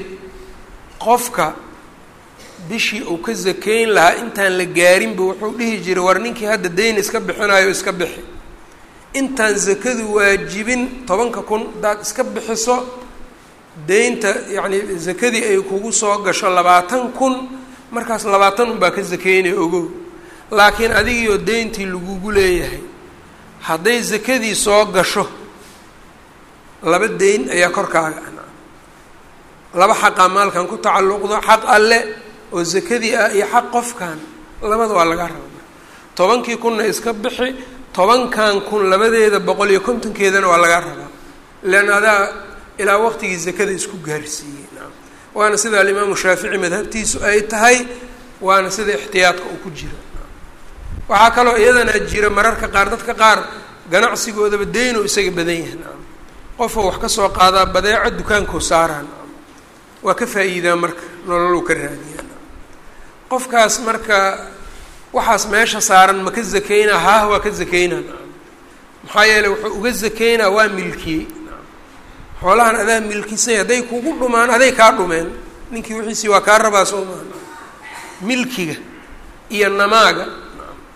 qofka bishii uu ka zakeyn lahaa intaan la gaarinba wuxuu dhihi jiray war ninkii hadda deyn iska bixinayo iska bixi. Intaan zakadu waajibin tobanka kun hadaad iska bixiso deynta yacni zakadii ay kugu soo gasho labaatan kun markaas labaatan un baa ka zakeynaya ogow. Laakiin adigiioo deyntii lagugu leeyahay. Hadday zakadii soo gasho laba deyn ayaa korkaaga. Laba xaqaa maalkan ku tacalluqdo xaq alle oo zakadii ah iyo xaq qofkan labada waa laga raba tobankii kunna iska bixi tobankan kun labadeeda boqol iyo kontonkeedana waa laga rabaa. Leanna adaa ilaa waqtigii zakada isku gaarsiiyey. Waana sida alimaamu shaafici madhabtiisu ay tahay waana sida ixtiyaadka uu ku jiro. Waxaa kaloo iyadana jira mararka qaar dadka qaar ganacsigoodaba deynu isaga badan yahay. Nacam qofoo wax ka soo qaadaa badeeco dukaankoo saaraa nacam waa ka faa'iidaa marka nololuu ka raadiyaa. Qofkaas marka waxaas meesha saaran ma ka zakeynaa haah waa ka zakeynaa nacam maxaa yeeley wuxuu uga zakeynaa waa milkiyey xoolahan adaa milkisay hadday kugu dhumaan aday kaa dhumeen ninkii wixiisii waa kaa rabaa soo maha. Milkiga iyo namaaga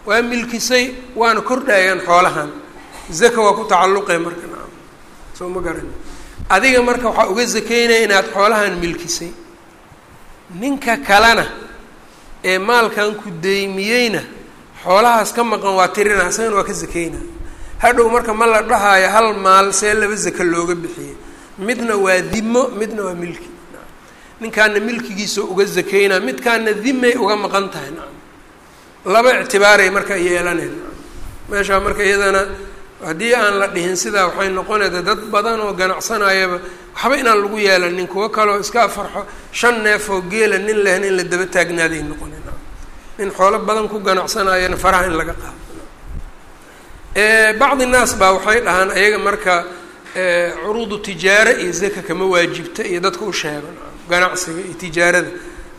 waa milkisay waana kordhayaan xoolahan. Zaka waa ku tacalluqee marka nacam soo ma garan. Adiga marka waxaa uga zakeynaya inaad xoolahan milkisay ninka kalena ee maalkan ku deymiyeyna xoolahaas ka maqan waa tirina isagana waa ka zakeyna hadhow marka ma la dhahaayo hal maal see laba zaka looga bixiyey midna waa dimo midna waa milki. Ninkaana milkigiisa uga zakeynaa midkaana dimay uga maqan tahay. Nacam laba ictibaaray marka yeelaneen. Meeshaa marka iyadana haddii aan la dhihin sidaa waxay noqonaysa dad badan oo ganacsanayaba waxba inaan lagu yeelanin kuwo kaleo iska farxo shan neef oo geela nin lehn in la daba taagnaaday noqonen nin xoolo badan ku ganacsanayana faraha in laga qaado bacdi naas baa waxay dhahaan ayaga marka curuudu tijaare iyo zaka kama waajibta iyo dadka u sheego ganacsiga iyo tijaarada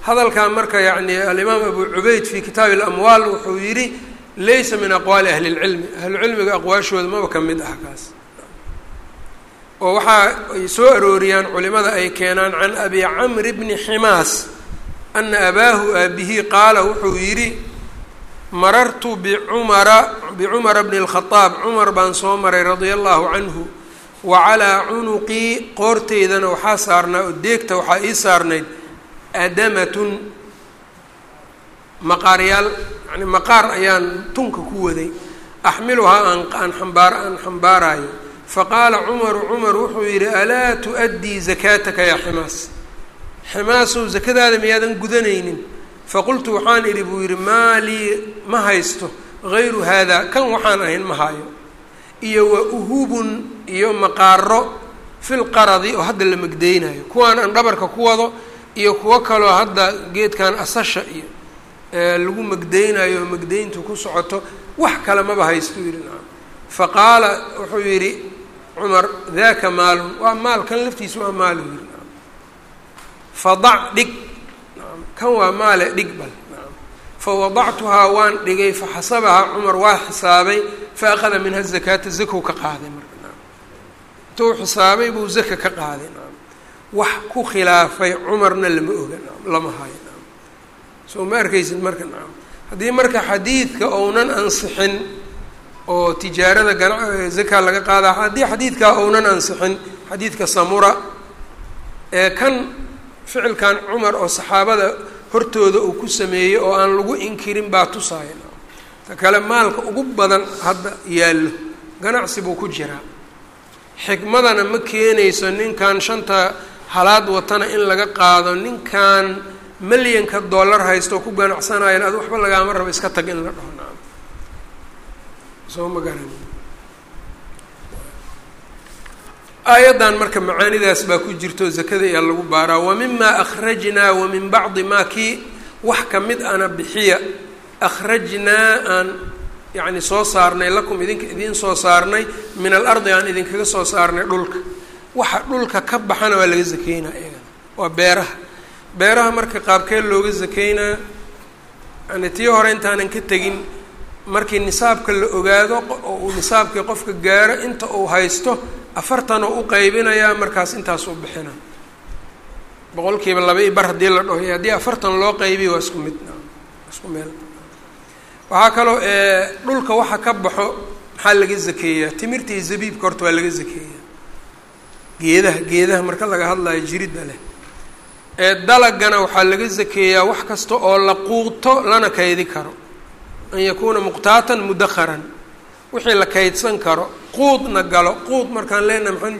hadalkan marka yani alimaam abu cubayd fi kitaabi اlamwaal wuxuu yidhi laysa min aqwaali ahli اlcilmi ahlucilmiga aqwaashooda maba ka mid ah kaas oo waxaa ay soo arooriyaan culimada ay keenaan can abi camr bni ximaas ana abaahu aabihii qaala wuxuu yidhi marartu bicumara bicumara bni اlkhadaab cumar baan soo maray radia allahu canhu wa calaa cunuqii qoorteydana waxaa saarnaa oo deegta waxaa ii saarnayd adamatun maqaaryaal yani maqaar ayaan tunka ku waday. Axmiluhaa aan aan xambaar aan xambaaraayo. Faqaala cumaru cumar wuxuu yidhi alaa tu-addii zakaataka yaa ximaas? Ximaasow zakadaada miyaadan gudanaynin? Faqultu waxaan idhi buu yidhi maa lii ma haysto hayru haada kan waxaan ahayn ma hayo iyo wa uhubun iyo maqaaro filqaradi oo hadda la megdeynayo kuwaan aan dhabarka ku wado iyo kuwo kaloo hadda geedkan asasha iyo lagu megdeynayo oo megdeyntu ku socoto wax kale maba haystu yidhi nacam. Faqaala wuxuu yidhi cumar daka maalun. Waa maal kan laftiisa waa maalu yidhi nacam. Fadac dhig nacam. Kan waa maale dhig bal fawadactuhaa waan dhigay faxasabahaa cumar waa xisaabay faakada minha zakaata zakow ka qaaday marka intuu xisaabay buu zaka ka qaaday wax ku khilaafay cumarna lama oga lama hayo soo ma arkaysid marka nacam haddii marka xadiidka ounan ansixin oo tijaarada gana zaka laga qaadaa haddii xadiidkaa ounan ansixin xadiidka samura ee kan ficilkan cumar oo saxaabada hortooda uu ku sameeyey oo aan lagu inkirin baa tusaaya. Ta kale maalka ugu badan hadda yaallo. Ganacsi buu ku jiraa. Xikmadana ma keenayso ninkan shanta halaad watana in laga qaado ninkan milyanka dollar haysto ku ganacsanayan ad waxba lagaama rabo iska tag in la dhaho naam. Soo ma garan aayaddan marka macaanidaas baa ku jirto zakada ayaa lagu baaraa wa mima akhrajnaa wa min bacdi maa kii wax ka mid ana bixiya. Akhrajnaa aan yacni soo saarnay lakum idinka idiin soo saarnay min alardi aan idinkaga soo saarnay dhulka. Waxa dhulka ka baxana waa laga zakeynaa iyagana waa beeraha. Beeraha marka qaabkee looga zakeynaa yani tii hore intaanan ka tegin markii nisaabka la ogaado oo uu nisaabkii qofka gaaro inta uu haysto afartan oo u qaybinayaa markaas intaas u bixina. Boqol kiiba laba i bar haddii la dhaho haddii afartan loo qaybiyo waa isku mid. Isku meel. Waxaa kaloo dhulka waxa ka baxo maxaa laga zakeeyaa? Timirta iyo zabiibka horta waa laga zakeeyaa. Geedaha geedaha marka laga hadlayo jiridda leh. Ee dalagana waxaa laga zakeeyaa wax kasta oo la quuto lana kaydi karo. An yakuuna muqtaatan mudakharan wixii la kaydsan karo quudna galo quud markaan leenahay maaan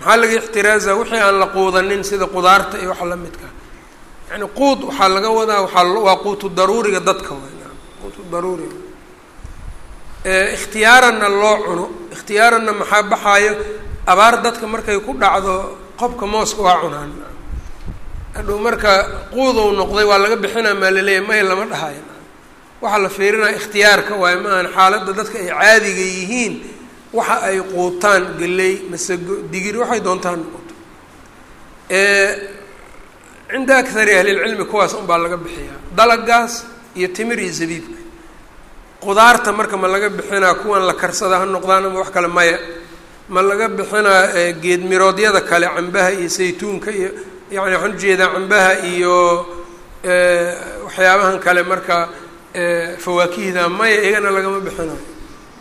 maxaa laga ixtiraaza wixii aan la quudanin sida qudaarta iyo waxa la midka. Yani quud waxaa laga wadaa waaa waa quutu daruuriga dadka quutu daruuriga. Ikhtiyaaranna loo cuno. Ikhtiyaaranna maxaa baxaayo? Abaar dadka markay ku dhacdo qobka mooska waa cunaan. Hadhow marka quudow noqday waa laga bixinaa maa laleeyahy maya lama dhahayo waxaa la fiirinaya ikhtiyaarka waayo ma ahan xaaladda dadka ay caadiga yihiin. Waxa ay quutaan geley masago digir waxay doontaan noqoto cinda akari ahlilcilmi kuwaas unbaa laga bixiyaa. Dalagaas iyo timir iyo zabiibka qudaarta marka ma laga bixinaa kuwan la karsada ha noqdaan ama wax kale maya. Ma laga bixinaa geed miroodyada kale cambaha iyo saytuunka iyo yani waxaan u jeedaa cambaha iyo waxyaabahan kale marka fawaakihda maya iyagana lagama bixinayo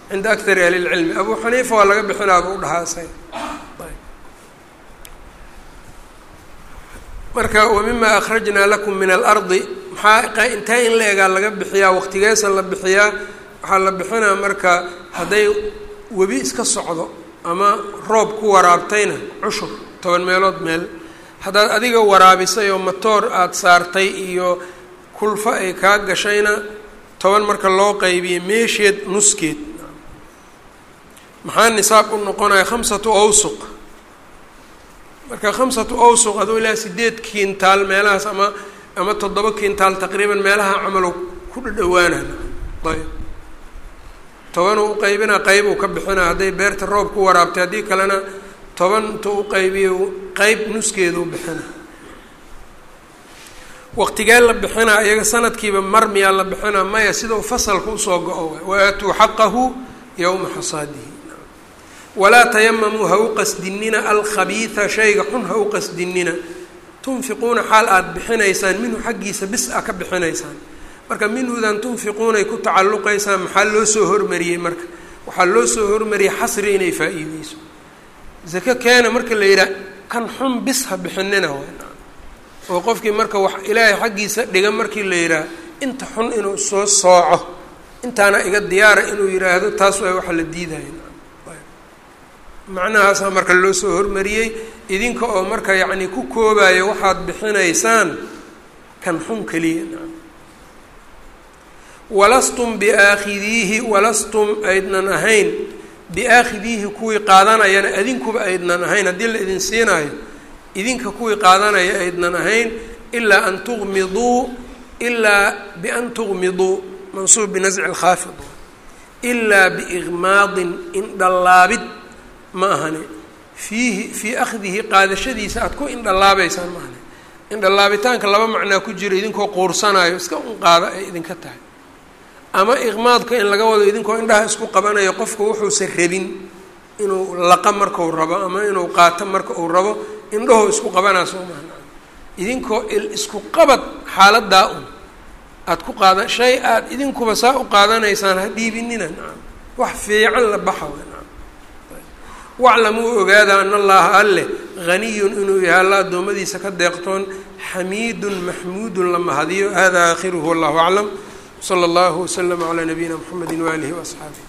cinda akari ahlilcilmi abu xaniifa waa laga bixinaaba u dhahaa isaga marka wamima akhrajnaa lakum min alardi maxaa intee in la egaa laga bixiyaa waqtigeesa la bixiyaa? Waxaa la bixinaa marka hadday webi iska socdo ama roob ku waraabtayna cushur toban meelood meel haddaad adiga waraabisay oo matoor aada saartay iyo kulfo ay kaa gashayna toban marka loo qaybiye meesheed nuskeed maxaa nisaab u noqonaya khamsatu awsuq? Marka khamsatu awsuq aduu ilaa sideed kiintaal meelahaas ama ama toddoba kiintaal taqriiban meelaha camalow ku dhadhawaana ayb toban uu uqaybinaa qeyb uu ka bixinaa hadday beerta roob ku waraabtay haddii kalena toban intuu uqaybiyo qeyb nuskeedu bixina waqtigee la bixinaa iyaga sanadkiiba mar miyaa la bixinaa maya sidau fasalka u soo go-o wa aatuu xaqahu yowma xasaadihi walaa tayamamuu ha u qasdinina alkhabiida shayga xun ha u qasdinina tunfiquuna xaal aada bixinaysaan minhu xaggiisa bis a ka bixinaysaan. Marka minhudan tunfiquunay ku tacalluqaysaan maxaa loo soo hormariyey marka? Waxaa loo soo hormariyey xasri inay faa-iideyso keena marka la yidhaha kan xun bis ha bixinina oo qofkii marka wax ilaahay xaggiisa dhiga markii la yidhaah inta xun inuu soo sooco intaana iga diyaara inuu yidhaahdo taas waa waxa la diidaya macnahaasaa marka loo soo hormariyey idinka oo marka yacni ku koobayo waxaad bixinaysaan kan xun keliya. Walastum biaakhidiihi walastum aydnan ahayn. Biaakhidiihi kuwii qaadanayana adinkuba aydnan ahayn haddii la idin siinaayo idinka kuwii qaadanaya aydnan ahayn ilaa an tuqmiduu ilaa bian tuqmiduu mansuub binasci lkhaafid ilaa biiqmaadin indhallaabid ma ahane fiihi fii akhdihi qaadashadiisa aada ku indhalaabeysaan ma ahane indhalaabitaanka laba macnaa ku jira idinkoo quursanayo iska un qaada ay idinka tahay. Ama iqmaadka in laga wado idinkoo indhaha isku qabanayo qofka wuxuusan rabin inuu laqa markau rabo ama inuu qaato marka uu rabo indhahoo isku qabanaa soomaa maana. Idinkoo isku qabad xaaladaa un aada ku qaada shay aad idinkuba saa u qaadanaysaan ha dhiibinina nacam wax fiican la baxa w naam. Waclamuu ogaada an allaha alleh haniyun inuu yahay alla addoommadiisa ka deeqtoon xamiidun maxmuudun la mahadiyo. Hada aakhiruhu wallahu aclam. Wsala allahu waslama calaa nabiyina mxamedi waalihi waasxaabih